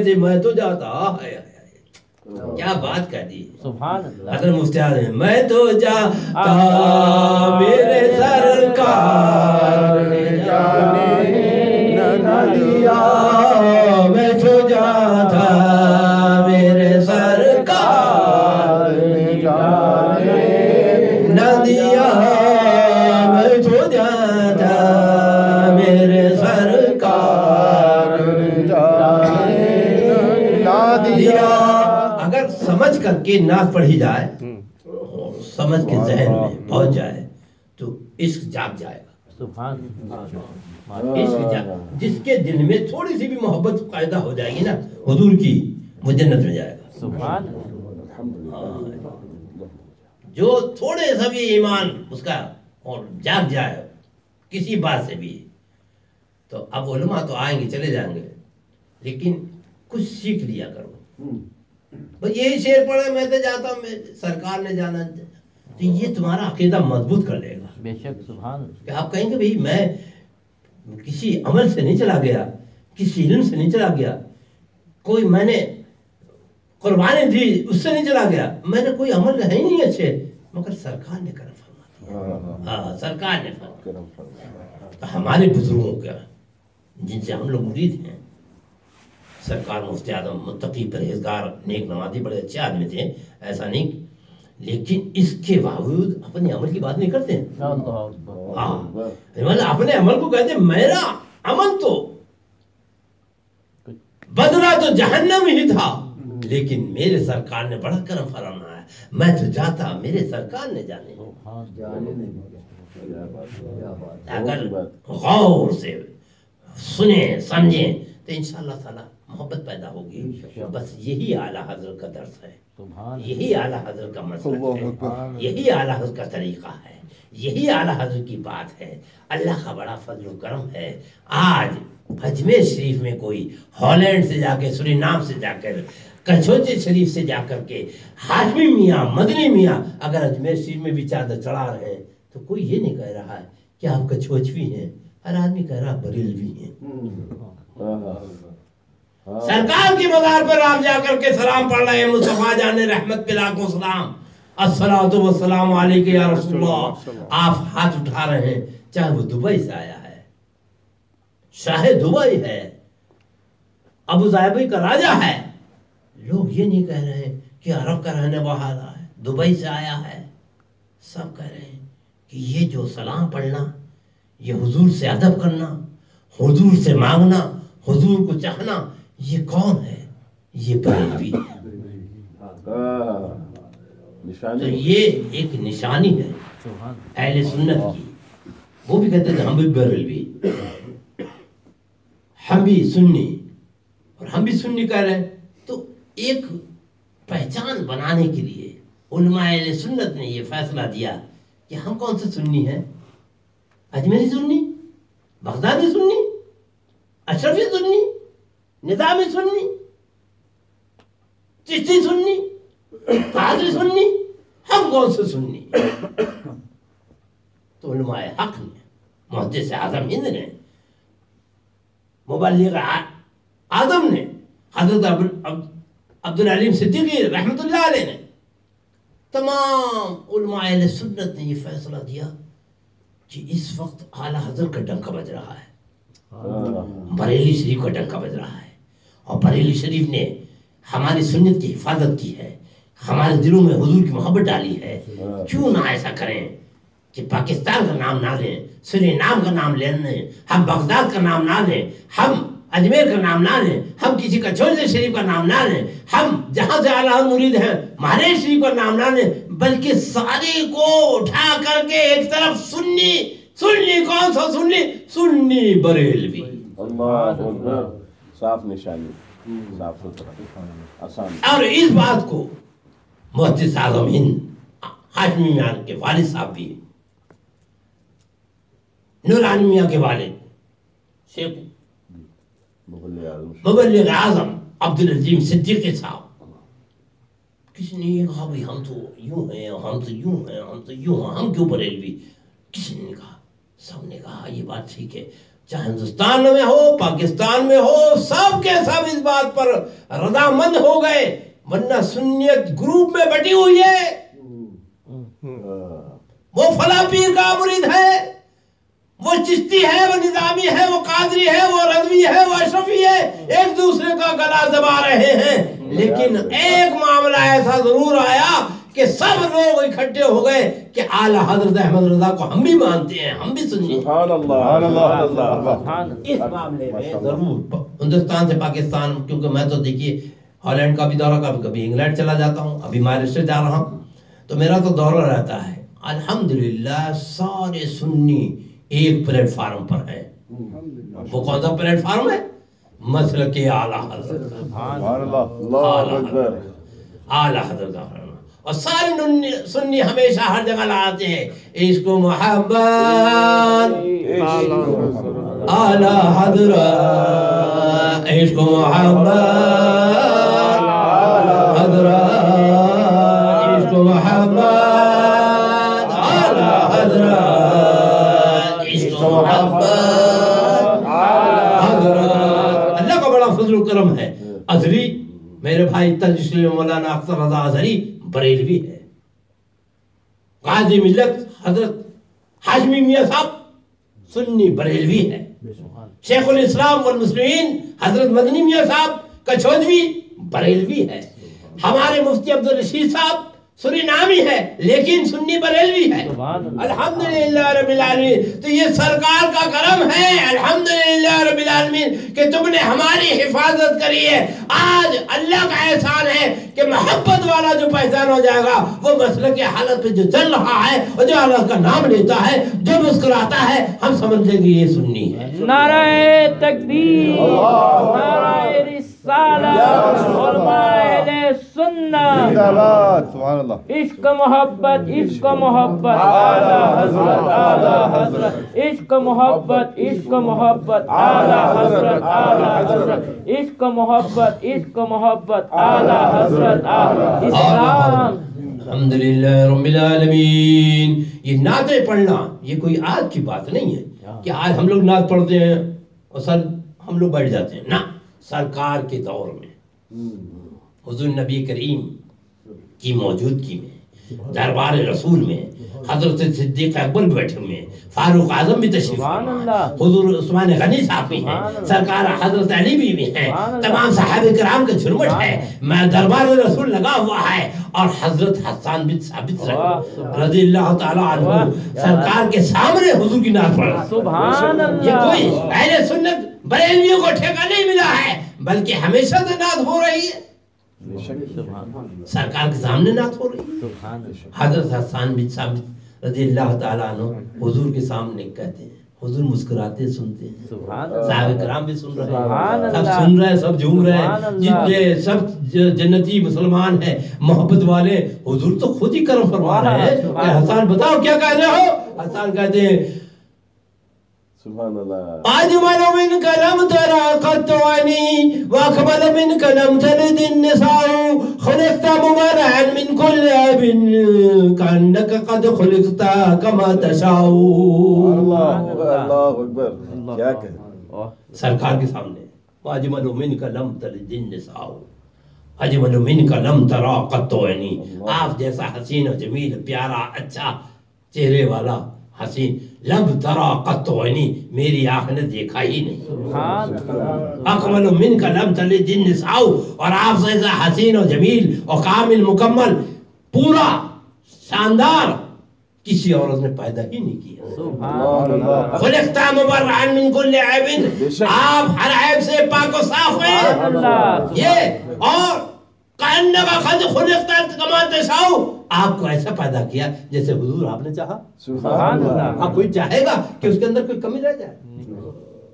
میں تھے میں تو جاتا ہائے۔ کیا بات کر دی سبحان اللہ حضرت مفتی میں تو جاتا میرے سرکار کر کے نعت پڑھی جائے سمجھ کے ذہن میں پہنچ جائے تو عشق جاگ جائے گا۔ جس کے دل میں تھوڑی سی بھی محبت پیدا ہو جائے گی نا حضور کی وہ جنت میں جائے گا۔ سبحان اللہ۔ جو تھوڑے سا بھی ایمان اس کا اور جاگ جائے کسی بات سے بھی تو اب علماء تو آئیں گے چلے جائیں گے لیکن کچھ سیکھ لیا کرو۔ بس یہی شعر پڑھے میں تو جاتا ہوں میں سرکار نے جانا۔ تو یہ تمہارا عقیدہ مضبوط کر دے گا۔ بے شک سبحان کہ آپ کہیں گے بھئی میں کسی عمل سے نہیں چلا گیا کسی علم سے نہیں چلا گیا کوئی میں نے قربانی دی اس سے نہیں چلا گیا میں نے کوئی عمل ہے ہی نہیں اچھے۔ مگر سرکار نے کرم فرما دیا ہاں سرکار نے فرما ہمارے بزرگوں کا جن سے ہم لوگ مرید ہیں سرکار مفتی اعظم متقی پرہیزگار نیک نمازی بڑے اچھے آدمی تھے ایسا نہیں لیکن اس کے باوجود اپنے عمل کی بات نہیں کرتے ہاں مطلب اپنے عمل کو کہتے ہیں میرا عمل تو بدلا تو جہنم ہی تھا۔ لیکن میرے سرکار نے بڑا کرم فرمایا ہے۔ میں تو جاتا میرے سرکار نے جانے اگر غور سے سنیں سمجھیں تو انشاءاللہ تعالی محبت پیدا ہوگی۔ بس یہی اعلیٰ حضرت کا درس ہے۔ سبحان یہی اعلیٰ حضرت کا مسئلہ ہے۔ یہی اعلیٰ حضرت کا طریقہ ہے۔ یہی اعلیٰ حضرت کی بات ہے۔ اللہ کا بڑا فضل و کرم ہے۔ آج اجمیر شریف میں کوئی ہالینڈ سے جا کے سری نام سے جا کر کچھوچے شریف سے جا کر کے ہاشمی میاں مدنی میاں اگر اجمیر شریف میں بھی چادر چڑھا رہے ہیں تو کوئی یہ نہیں کہہ رہا ہے کہ آپ کچھوچوی ہیں۔ ہر آدمی کہہ رہا بریلوی ہیں۔ سرکار کی مزار پر آپ جا کر کے سلام پڑھ رہے ہیں مصطفیٰ جان رحمت پہ لاکھوں سلام۔ السلام والسلام علیکم یا رسول اللہ۔ آپ ہاتھ اٹھا رہے ہیں چاہے وہ دبئی سے آیا ہے شاہ دبئی ہے ابو ظاہبی کا راجہ ہے۔ لوگ یہ نہیں کہہ رہے ہیں کہ عرب کا رہنے والا ہے دبئی سے آیا ہے۔ سب کہہ رہے ہیں کہ یہ جو سلام پڑھنا یہ حضور سے ادب کرنا حضور سے مانگنا حضور کو چاہنا یہ کون ہے؟ یہ بریلوی ہے۔ تو یہ ایک نشانی ہے۔ اہل سنت کی۔ وہ بھی کہتے تھے ہم بھی بریلوی۔ ہم بھی سنی۔ اور ہم بھی سنی کہہ رہے ہیں۔ تو ایک پہچان بنانے کے لیے علماء اہل سنت نے یہ فیصلہ دیا کہ ہم کون سے سنی ہیں؟ اجمیری سنی، بغدادی سنی، اشرفی سنی نظامی سنی چشتی سنی قادری سنی ہم کون سے سنی تو علماء حق نے محدث اعظم ہند نے مبلغ اعظم نے حضرت عبد- عبد- عبدالعلیم صدیقی رحمت اللہ علیہ نے تمام علماء اہل سنت نے یہ فیصلہ دیا کہ اس وقت اعلیٰ حضرت کا ڈنکا بج رہا ہے بریلی شریف کا ڈنکا بج رہا ہے اور بریلی شریف نے ہماری سنت کی حفاظت کی ہے، ہمارے دلوں میں حضور کی محبت ڈالی ہے۔ کیوں نہ ایسا کریں کہ پاکستان کا نام نہ لیں سری نام کا نام لے لیں، ہم بغداد کا نام نہ لیں، ہم اجمیر کا نام نہ لیں، ہم کسی کا چھوٹے شریف کا نام نہ لیں، ہم جہاں سے اعلیٰ مرید ہیں مہارے شریف کا نام نہ لیں، بلکہ سارے کو اٹھا کر کے ایک طرف سنی سنی کون سا سنی سنی بریلوی۔ اللہ صاف نشانی صاف ستھرا۔ آسان۔ اور اس بات کو محدث اعظم ہند ہاشمی میاں کے والد صاحب بھی نورانی میاں کے والد شیخ مبلغ اعظم عبدالعظیم صدیقی صاحب۔ کسی نے یہ کہا بھائی ہم تو یوں ہیں ہم تو یوں ہیں ہم تو یوں ہیں ہم کیوں بریلوی؟ کسی نے کہا؟ سب نے کہا یہ بات ٹھیک ہے۔ چاہے ہندوستان میں ہو پاکستان میں ہو سب کے سب اس بات پر رضامند ہو گئے۔ ورنہ سنیت گروپ میں بٹی ہوئی ہے۔ وہ فلاں پیر کا مرید ہے۔ وہ چشتی ہے وہ نظامی ہے وہ قادری ہے وہ رضوی ہے وہ اشرفی ہے۔ ایک دوسرے کا گلا دبا رہے ہیں۔ لیکن ایک معاملہ ایسا ضرور آیا کہ سب لوگ اکٹھے ہو گئے کہ اعلیٰ حضرت احمد رضا کو ہم بھی مانتے ہیں ہم بھی سنی سبحان اللہ سبحان اللہ سبحان اس معاملے میں ضرور ہندوستان سے پاکستان کیونکہ میں تو دیکھیے ہالینڈ کا بھی دورہ کبھی کبھی انگلینڈ چلا جاتا ہوں ابھی مہاراشٹر جا رہا ہوں۔ تو میرا تو دورہ رہتا ہے۔ الحمدللہ سارے سنی ایک پلیٹ فارم پر ہے وہ کون سا پلیٹ فارم ہے؟ مسل کے اعلیٰ حضرت۔ سبحان اللہ اللہ اکبر۔ اعلیٰ حضرت۔ اور سارے سنی ہمیشہ ہر جگہ لاتے ہیں۔ عشق و محبت۔ اعلیٰ حضرت۔ عشق و محبت۔ اعلیٰ حضرت۔ عشق و محبت۔ اعلیٰ حضرت۔ عشق و محبت۔ حضرت۔ اللہ کا بڑا فضل و کرم ہے۔ ازری میرے بھائی تجشلی مولانا اختر رضا ازری بریلوی ہے۔ قاضی ملت حضرت حاجمی میاں صاحب سنی بریلوی ہے۔ شیخ الاسلام والمسلمین حضرت مدنی میاں صاحب کچھوجوی بریلوی ہے۔ ہمارے مفتی عبدالرشید صاحب سری نامی ہے لیکن سنی بریلوی ہے۔ الحمدللہ رب العالمین۔ تو یہ سرکار کا کرم ہے۔ الحمدللہ العالمین کہ تم نے ہماری حفاظت کری ہے۔ آج اللہ کا احسان ہے کہ محبت والا جو پہچان ہو جائے گا، وہ مسئلہ کی حالت پہ جو چل رہا ہے، اور جو اللہ کا نام لیتا ہے، جو مسکراتا ہے، ہم سمجھ لیں گے یہ سننی ہے۔ نعرہ تکبیر، نعرہ سنت. سبحان اللہ. عشق محبت عشق محبت. اعلی حضرت اعلی حضرت. عشق محبت عشق محبت. اعلی حضرت اعلی حضرت. عشق محبت عشق محبت. اعلی حضرت اعلی اسلام. الحمدللہ رب العالمین. یہ نعتیں پڑھنا یہ کوئی آج کی بات نہیں ہے کہ آج ہم لوگ نعت پڑھتے ہیں اور سر ہم لوگ بیٹھ جاتے ہیں. نہ سرکار کے دور میں حضور نبی کریم کی موجودگی میں دربار رسول میں حضرت صدیق اکبر بیٹھے ہوئے ہیں فاروق اعظم بھی تشریف حضور عثمان غنی صاحب بھی ہیں۔ سرکار حضرت علی بھی بھی ہیں۔ تمام صحابہ کرام کا جھرمٹ ہے۔ میں دربار رسول لگا ہوا ہے اور حضرت حسان بن ثابت رضی اللہ تعالی عنہ سرکار کے سامنے حضور کی نعت پڑھ رہا سبحان یہ کوئی اہل سنت بریلویوں کو ٹھیکہ نہیں ملا ہے۔ بلکہ ہمیشہ سے نعت ہو رہی ہے۔ سرکار کے سامنے نعت ہو رہی ہے۔ حضرت حسان بن ثابت رضی اللہ تعالیٰ عنہ حضور کے سامنے کہتے ہیں حضور مسکراتے سنتے ہیں۔ صاحب کرام بھی سن رہے ہیں۔ سب۔ سن رہے ہیں سب جھوم رہے ہیں۔ جتنے سب جنتی مسلمان ہیں محبت والے حضور تو خود ہی کرم فرما رہے ہیں حسان بتاؤ کیا کہہ رہے ہو؟ حسان کہتے ہیں سبحان اللہ أجمل منك لم ترى قط عيني وأكمل منك لم تلد النساء خلقت مبرعا من كل عيب كأنك قد خلقت كما تشاء اللہ اللہ اکبر کیا کہ سرکار کے سامنے واجمل منك لم تلد النساء اجمل منك لم ترى قط عيني آپ جیسا حسین و جمیل پیارا اچھا چہرے والا حسین لم ترى قط عيني میری آنکھ نے دیکھا ہی نہیں۔ اکمل من کا لم تلد النساء اور آپ سے ایسا حسین و جمیل اور کامل مکمل پورا شاندار کسی عورت نے پیدا ہی نہیں کیا۔ سبحان اللہ۔ خلقت مبرعا من کل عیب آپ ہر عیب سے پاک و صاف ہیں۔ یہ اور کانما قد خلقت کما تشاء آپ کو ایسا پیدا کیا جیسے حضور آپ نے چاہا؟ سبحان اللہ۔ ہاں کوئی چاہے گا کہ اس کے اندر کوئی کمی رہ جائے؟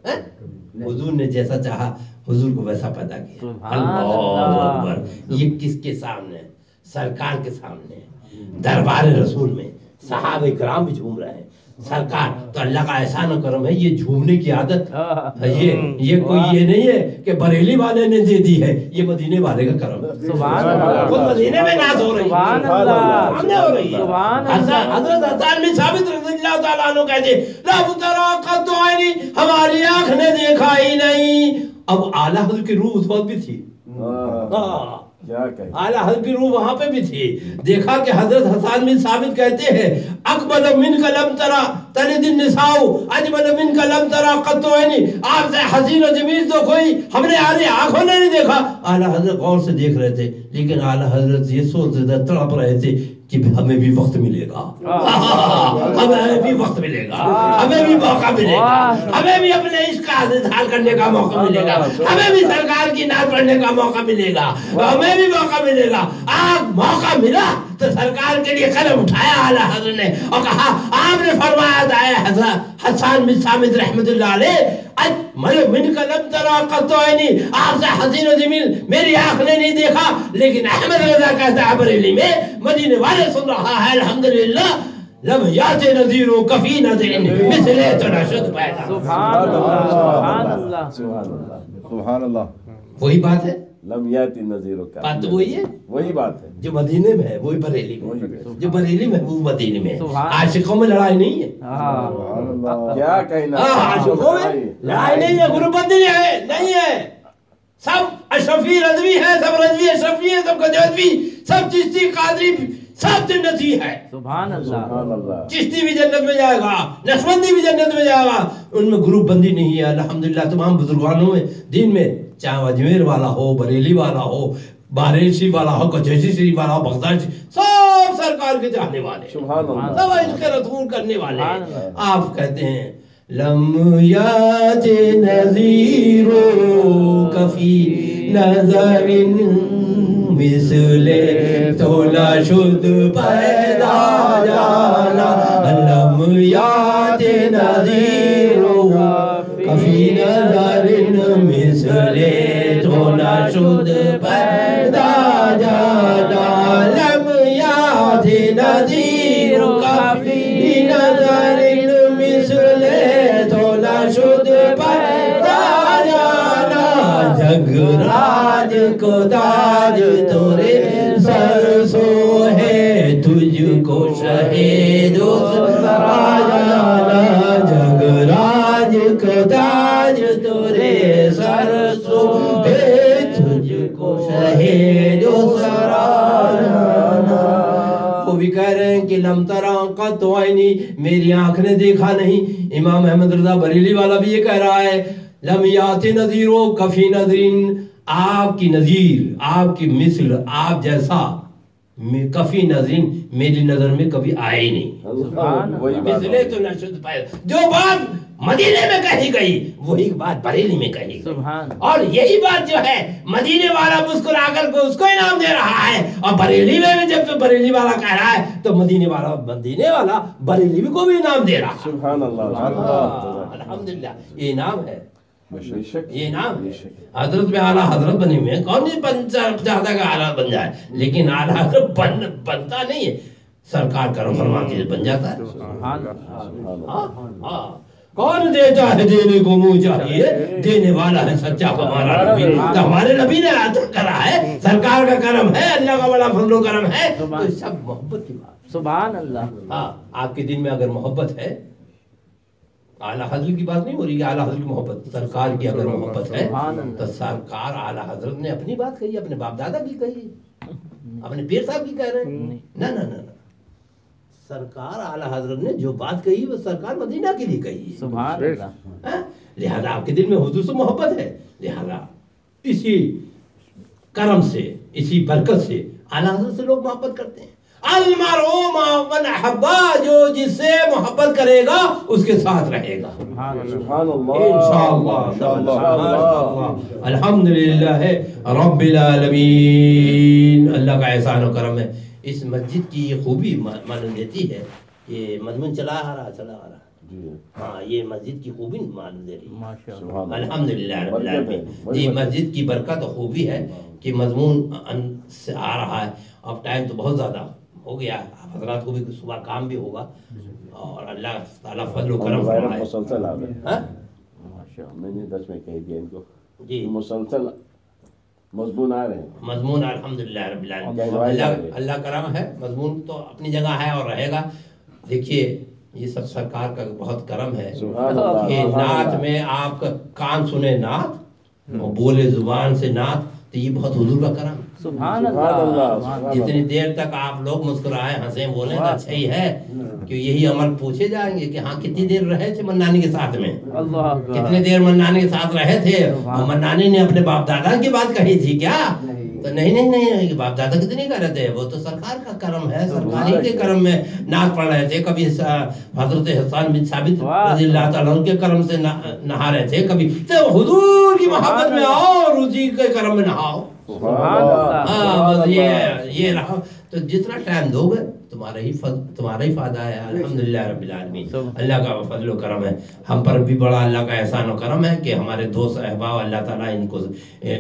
ہیں؟ حضور نے جیسا چاہا حضور کو ویسا پیدا کیا۔ اللہ۔ اکبر۔ یہ کس کے سامنے؟ سرکار کے سامنے۔ دربار رسول میں۔ صحابہ کرام بھی جھوم رہے ہیں۔ سرکار تو اللہ کا احسان و کرم ہے یہ جھومنے کی عادت ہے۔ یہ یہ کوئی یہ نہیں ہے کہ بریلی والے نے دے دی ہے یہ مدینے والے کا کرم ہے۔ سبحان اللہ۔ خود مدینے میں ناز ہو رہی ہے۔ سبحان اللہ۔ سامنے ہو رہی ہے سبحان حضرت اللہ۔ حضرت حسان بن ثابت رضی اللہ تعالیٰ عنہ کہتے رب ترا قد عینی ہماری آنکھ نے دیکھا ہی نہیں۔ اب اعلیٰ حضرت کی روح اس وقت بھی تھی۔ ہاں۔ اعلیٰ حضرت کی روح وہاں پہ بھی تھی۔ دیکھا کہ حضرت حسان بن ثابت کہتے ہیں اکبر من کا لم ترا تلد النساء اجمل من کا لم ترا قط عینی آپ سے حسین و جمیل تو کوئی ہم نے آدھی آنکھوں نے نہیں دیکھا۔ اعلیٰ حضرت غور سے دیکھ رہے تھے لیکن اعلیٰ حضرت یہ سوچ تھے تڑپ رہے تھے کہ ہمیں بھی وقت ملے گا۔ ہمیں بھی وقت ملے گا۔ ہمیں بھی موقع ملے گا۔ ہمیں بھی اپنے عشق کا اظہار کرنے کا موقع ملے گا۔ ہمیں بھی سرکار کی نعت پڑھنے کا موقع ملے گا ہمیں بھی موقع ملے گا۔ آپ موقع ملا تو سرکار کے لیے قلم اٹھایا اعلیٰ حضرت نے اور کہا آپ نے فرمایا تھا اے حضرت حسان بن ثابت رحمت اللہ علیہ اج ملو من کا لم ترا قط عینی۔ آپ سے حسین و جمیل میری آنکھ نے نہیں دیکھا لیکن احمد رضا کہتا ہے بریلی میں مدینے والے سن رہا ہے الحمدللہ۔ لم یات نذیر کفی نذیر مثل تناشد پیدا سبحان اللہ سبحان اللہ۔ سبحان اللہ۔ سبحان اللہ۔ وہی بات ہے۔ لم یاتی نذیر کا بات تو وہی ہے۔ وہی بات ہے۔ جو مدینے میں ہے وہی بریلی میں۔ جو بریلی میں ہے وہ مدینے میں ہے۔ عاشقوں میں لڑائی نہیں ہے۔ کیا کہنا عاشقوں میں لڑائی۔ نہیں ہے بندی نہیں ہے۔ نہیں ہے۔ سب اشرفی رضوی ہے سب رضوی اشرفی ہے سب گجوتوی سب چشتی قادری سب جنتی ہے سبحان اللہ۔ چشتی بھی جنت میں جائے گا نشبندی بھی جنت میں جائے گا۔ ان میں گروپ بندی نہیں ہے۔ الحمدللہ تمام بزرگانوں میں دین میں چاہے وہ اجمیر والا ہو بریلی والا ہو بارشی والا ہو کچہری شریف والا ہو بغداد شریف، سب سرکار کے چاہنے والے سب عشق رسول کرنے والے۔ آپ کہتے ہیں لم یات نذیر کفی نظر مثل تو نشد پیدا جانا۔ علم یاد نظیر کفی نظر لم ترا قط عینی میری آنکھ نے دیکھا نہیں۔ امام احمد رضا بریلی والا بھی یہ کہہ رہا ہے لم یات نذیرو کفی نظرین آپ کی نظیر آپ کی مثل آپ جیسا۔ کفی نظرین میری نظر میں کبھی آئے ہی نہیں۔ مثلے تو نشد پیدا جو بات مدینے میں کہی گئی وہی بات بریلی میں کہی گئی۔ سبحان اور یہی بات جو ہے مدینے والا مسکرا کر کو اس کو انعام دے رہا ہے۔ اور بریلی میں بھی جب بریلی والا کہہ رہا ہے تو مدینے والا مدینے والا بریلی کو بھی انعام دے رہا ہے۔ سبحان اللہ الحمدللہ۔ یہ انعام ہے۔ بے شک۔ یہ انعام ہے۔ حضرت میں اعلیٰ حضرت بنے ہوئے ہیں۔ کون نہیں بن چاہتا کہ اعلیٰ بن جائے؟ لیکن اعلیٰ بنتا نہیں ہے سرکار کرم فرماتی ہے بن جاتا ہے۔ سبحان ہاں، ہاں۔ کون دیتا ہے دینے کو منہ چاہیے؟ دینے والا ہے سچا ہمارا نبی۔ تو ہمارے نبی نے عطا کرا ہے سرکار کا کرم ہے اللہ کا بڑا فضل و کرم ہے تو سب محبت کی بات۔ سبحان اللہ۔ ہاں آپ کے دل میں اگر محبت ہے اعلیٰ حضرت کی بات نہیں ہو رہی ہے اعلیٰ حضرت کی محبت سرکار کی اگر محبت ہے۔ تو سرکار اعلیٰ حضرت نے اپنی بات کہی اپنے باپ دادا کی کہی۔ اپنے پیر صاحب کی کہہ رہے ہیں۔ نہ نہ نہ۔ سرکار اعلیٰ حضرت نے جو بات کہی وہ سرکار مدینہ کے لیے کہی ہے۔ سبحان اللہ۔ ہاں؟ لہذا آپ کے دل میں حضور سے محبت ہے۔ لہذا اسی کرم سے اسی برکت سے اعلیٰ حضرت سے لوگ محبت کرتے ہیں۔ احبا جو جس سے محبت کرے گا اس کے ساتھ رہے گا۔ سبحان اللہ۔ سبحان اللہ۔ انشاءاللہ۔ الحمدللہ رب العالمین۔ اللہ کا احسان و کرم ہے۔ اس مسجد کی یہ خوبی معلوم دیتی ہے یہ مضمون چلا آ رہا چلا آ رہا۔ جی۔ ہاں یہ مسجد کی خوبی معلوم دے رہی ہے ہے، العالمین۔ بڑی جی۔ مسجد کی برکت و خوبی ہے کہ مضمون ان سے آ رہا ہے۔ اب ٹائم تو بہت زیادہ ہو گیا۔ آپ حضرات کو بھی صبح کام بھی ہوگا۔ اور اللہ تعالیٰ فضل و کرم فرمائے۔ مسلسل آ رہے ہیں ہاں؟ میں نے دس میں کہہ دیا ان کو۔ جی۔ مسلسل مضمون آ رہے ہیں۔ مضمون الحمدللہ رب العالمین۔ اللہ اللہ کرم ہے مضمون تو اپنی جگہ ہے اور رہے گا۔ دیکھیے یہ سب سرکار کا بہت کرم ہے کہ نعت۔ میں آپ کا کان سنے نعت اور بولے زبان سے نعت تو یہ بہت حضور کا کرم ہے۔ سبحان اللہ جتنی دیر تک آپ لوگ مسکرائے ہنسیں بولیں تو اچھا ہی ہے۔ کہ یہی عمل پوچھے جائیں گے کہ ہاں کتنی دیر رہے تھے منانی کے ساتھ میں؟ اللہ کتنے دیر منانی کے ساتھ رہے تھے؟ اور منانی نے اپنے باپ دادا کی بات کہی تھی کیا؟ تو نہیں نہیں نہیں باپ دادا کتنے کہہ رہے تھے؟ وہ تو سرکار کا کرم ہے سرکاری کے کرم میں نعت پڑھ رہے تھے۔ کبھی حضرت حسان بن ثابت۔ رضی اللہ تعالیٰ کے کرم سے نہ- نہا رہے تھے۔ کبھی تو حضور کی محبت میں آؤ اسی کے کرم میں نہاؤ۔ ہاں یہ یہ رہا تو جتنا ٹائم دو گے تمہارا ہی فضل تمہارا ہی فائدہ ہے الحمدللہ رب العالمین۔ اللہ کا فضل و کرم ہے۔ ہم پر بھی بڑا اللہ کا احسان و کرم ہے کہ ہمارے دوست احباب اللہ تعالیٰ ان کو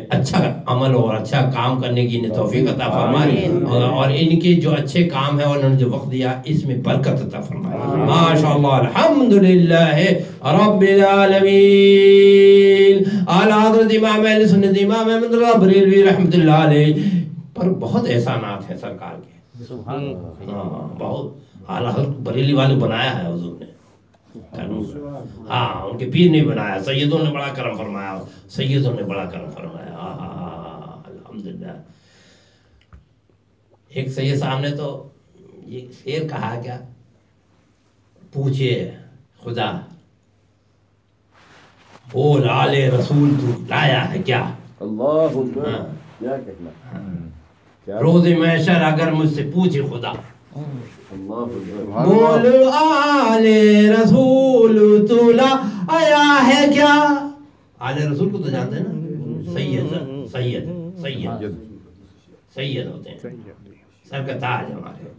اچھا عمل اور اچھا کام کرنے کی انہیں توفیق عطا فرمائے۔ اور اور ان کے جو اچھے کام ہے اور انہوں نے جو وقت دیا اس میں برکت عطا فرمائے۔ ماشاءاللہ الحمدللہ رب العالمین۔ اعلیٰ حضرت امام اہل سنت امام احمد رضا بریلوی رحمۃ اللہ علیہ۔ پر بہت احسانات ہیں سرکار کے۔ اللہ بہت۔ اعلیٰ بریلی والے بنایا ہے حضور نے۔ ہاں ان کے پیر نے بنایا۔ سیدوں نے بڑا کرم فرمایا۔ سیدوں نے بڑا کرم فرمایا۔ ہاں ہاں ہاں الحمدللہ۔ ایک سید صاحب نے تو یہ شیر کہا کیا؟ پوچھے خدا بول آل رسول تو لایا ہے کیا؟ اللہ اکبر۔ ہاں۔ کیا کہنا؟ کیا روز محشر اگر مجھ سے پوچھے خدا۔ اللہ اکبر بول آل رسول تو لایا ہے کیا؟ آل رسول کو تو جانتے ہیں نا۔ سید سید سید سید۔ ہوتے ہیں۔ سر کا تاج ہمارے۔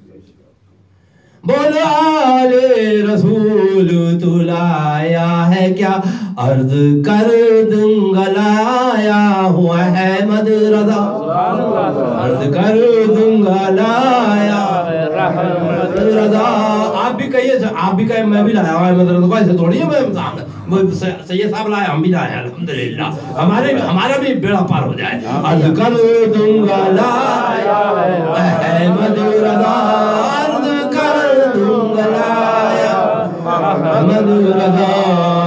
بولو آل رسول تو لایا ہے کیا؟ عرض کر دوں گا لایا ہوں احمد رضا۔ عرض کر دوں گا لایا احمد رضا۔ آپ بھی کہیے آپ بھی کہیں میں بھی لایا ہوں۔ احمد رضا کو ایسے تھوڑی ہے میں سید صاحب لائے، ہم بھی لائے الحمدللہ۔ ہمارے ہمارا بھی بیڑا پار ہو جائے۔ عرض کر دوں گا لایا احمد احمد رضا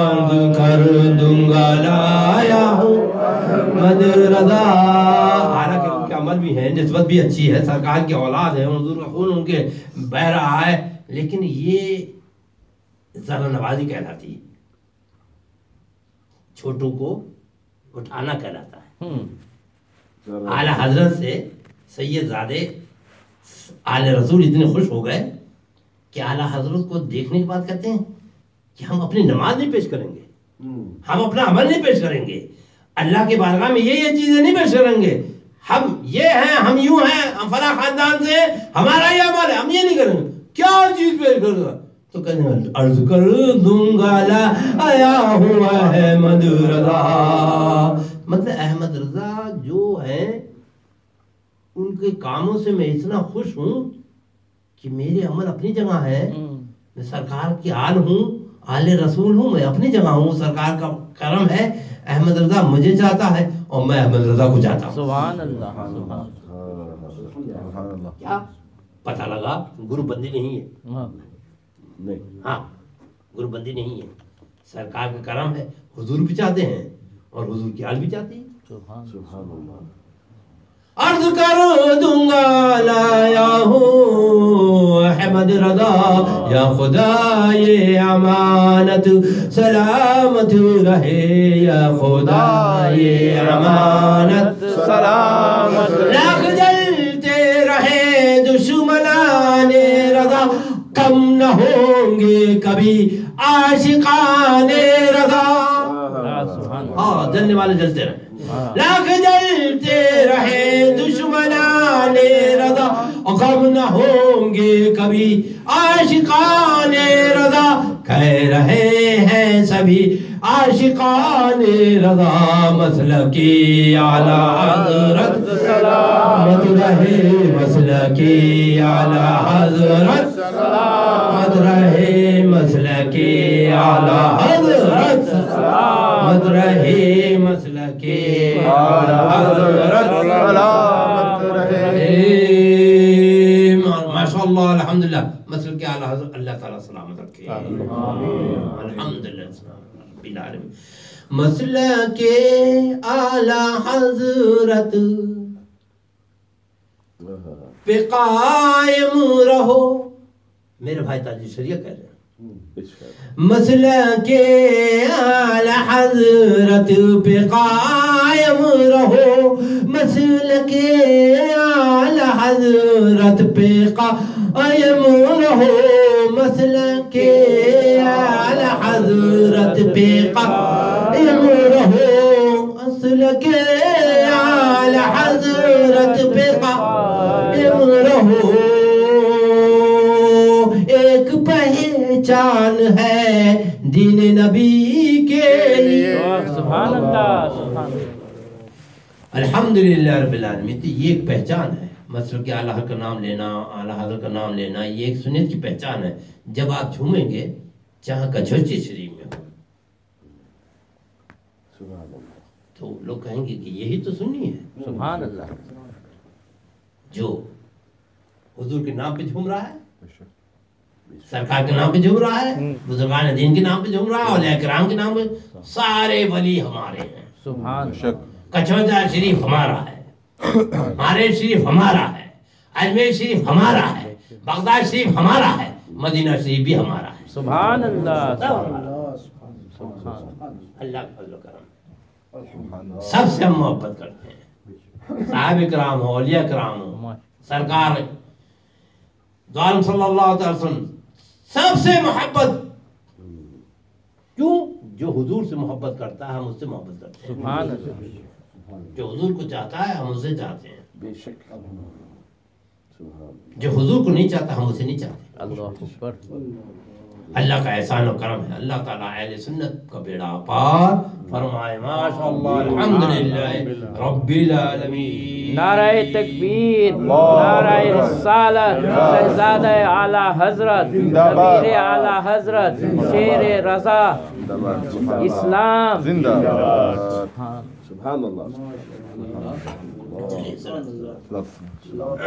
عرض کر دوں گا لایا ہوں احمد رضا حالانکہ ان کے عمل بھی ہیں نسبت بھی اچھی ہے سرکار کی اولاد ہے حضور کا خون ان کے بہ رہا ہے لیکن یہ ذرا نوازی کہلاتی ہے چھوٹوں کو اٹھانا کہلاتا ہے اعلی حضرت سے سید زادے اعلی رسول اتنے خوش ہو گئے کہ اعلی حضرت کو دیکھنے کے بعد کہتے ہیں کہ ہم اپنی نماز نہیں پیش کریں گے۔ ہم اپنا عمل نہیں پیش کریں گے۔ اللہ کے بارگاہ میں یہ یہ چیزیں نہیں پیش کریں گے۔ ہم یہ ہیں ہم یوں ہیں ہم فلاں خاندان سے ہمارا یہ عمل ہے ہم یہ نہیں کریں گے۔ کیا چیز پیش کرے گا تو ہیں عرض کر دوں گا لا آیا ہوں احمد رضا۔ مطلب احمد رضا جو ہے ان کے کاموں سے میں اتنا خوش ہوں کہ میرے عمل اپنی جگہ ہے میں سرکار کی آل ہوں۔ آل رسول ہوں میں اپنی جگہ ہوں سرکار کا کرم ہے احمد رضا مجھے چاہتا ہے اور میں احمد رضا کو چاہتا ہوں۔ سبحان اللہ کیا؟ پتہ لگا؟ گرو بندی نہیں ہے۔ ہاں۔ ہاں گرو بندی نہیں ہے۔ سرکار کا کرم ہے حضور بھی چاہتے ہیں اور حضور کی آل بھی چاہتی ہے۔ سبحان اللہ۔ عرض کر دوں گا لایا ہوں احمد رضا یا خدا یہ امانت سلامت رہے یا خدا یہ امانت سلامت لاکھ جلتے رہے دشمنان رضا کم نہ ہوں گے کبھی عاشقان رضا۔ ہاں جلنے والے جلتے رہے۔ لاکھ جلتے رہے دشمنان رضا۔ غم نہ ہوں گے کبھی۔ عاشقان رضا کہہ رہے ہیں سبھی۔ عاشقان رضا مسلکی اعلی حضرت۔ سلامت رہے مسلکی اعلی حضرت۔ سلامت رہے مسلکی اعلی حضرت۔ سلامت رہے مسلکی اعلی حضرت سلامت رہے ماشاء اللہ الحمدللہ مسلک کے اعلی حضرت اللہ تعالیٰ سلامت رکھے۔ العالمین۔ مسلک کے اعلی حضرت۔ پہ قائم رہو۔ میرے بھائی تاجی شریعہ کہہ رہے ہیں۔ مسئلہ کے اعلی حضرت پہ قائم رہو۔ مسئلہ کے اعلی حضرت پہ قائم رہو۔ مسئلہ کے اعلی حضرت پہ قائم رہو۔ اصل کے اعلی حضرت پہ قائم رہو۔ پہچان ہے دین نبی کے لیے۔ سبحان اللہ سبحان اللہ۔ الحمدللہ رب العالمین تو یہ ایک پہچان ہے۔ مثلا کہ اعلیٰ کا نام لینا اعلیٰ حضرت کا نام لینا یہ ایک سنت کی پہچان ہے۔ جب آپ جھومیں گے جہاں کچھوچی شریف میں ہو۔ سبحان اللہ۔ تو لوگ کہیں گے کہ یہی تو سنی ہے۔ سبحان اللہ۔ جو حضور کے نام پہ جھوم رہا ہے سرکار کے نام پہ جھوم رہا ہے بزرگان دین کے نام پہ جھوم رہا ہے اور کرام کے نام پہ سارے ولی ہمارے ہیں۔ سبحان شک۔ کچھوچا شریف ہمارا ہے ہمارے شریف ہمارا ہے اجمیر شریف ہمارا ہے بغداد شریف ہمارا ہے مدینہ شریف بھی ہمارا ہے۔ سبحان اللہ۔ اللہ۔ کا فضل و کرم۔ سب سے ہم محبت کرتے ہیں۔ صاحب کرام ہو اولیاء کرام ہو سرکار دعالم صلی اللہ تعالی وسلم سب سے محبت۔ کیوں؟ جو حضور سے محبت کرتا ہے ہم اس سے محبت کرتے ہیں۔ سبحان اللہ۔ جو حضور کو چاہتا ہے ہم اسے چاہتے ہیں۔ بے شک۔ جو حضور کو نہیں چاہتا ہم اسے نہیں چاہتے۔ اللہ اکبر۔ اللہ کا احسان و کرم ہے۔ اللہ تعالیٰ اہل سنت کا بیڑا پار فرمائے ماشاء اللہ الحمدللہ رب العالمین۔ نعرہ تکبیر نعرہ رسالت شہزادہ اعلی حضرت امیر اعلی حضرت شیر رضا اسلام۔ زندہ باد۔ ہاں۔ سبحان اللہ۔ لفظ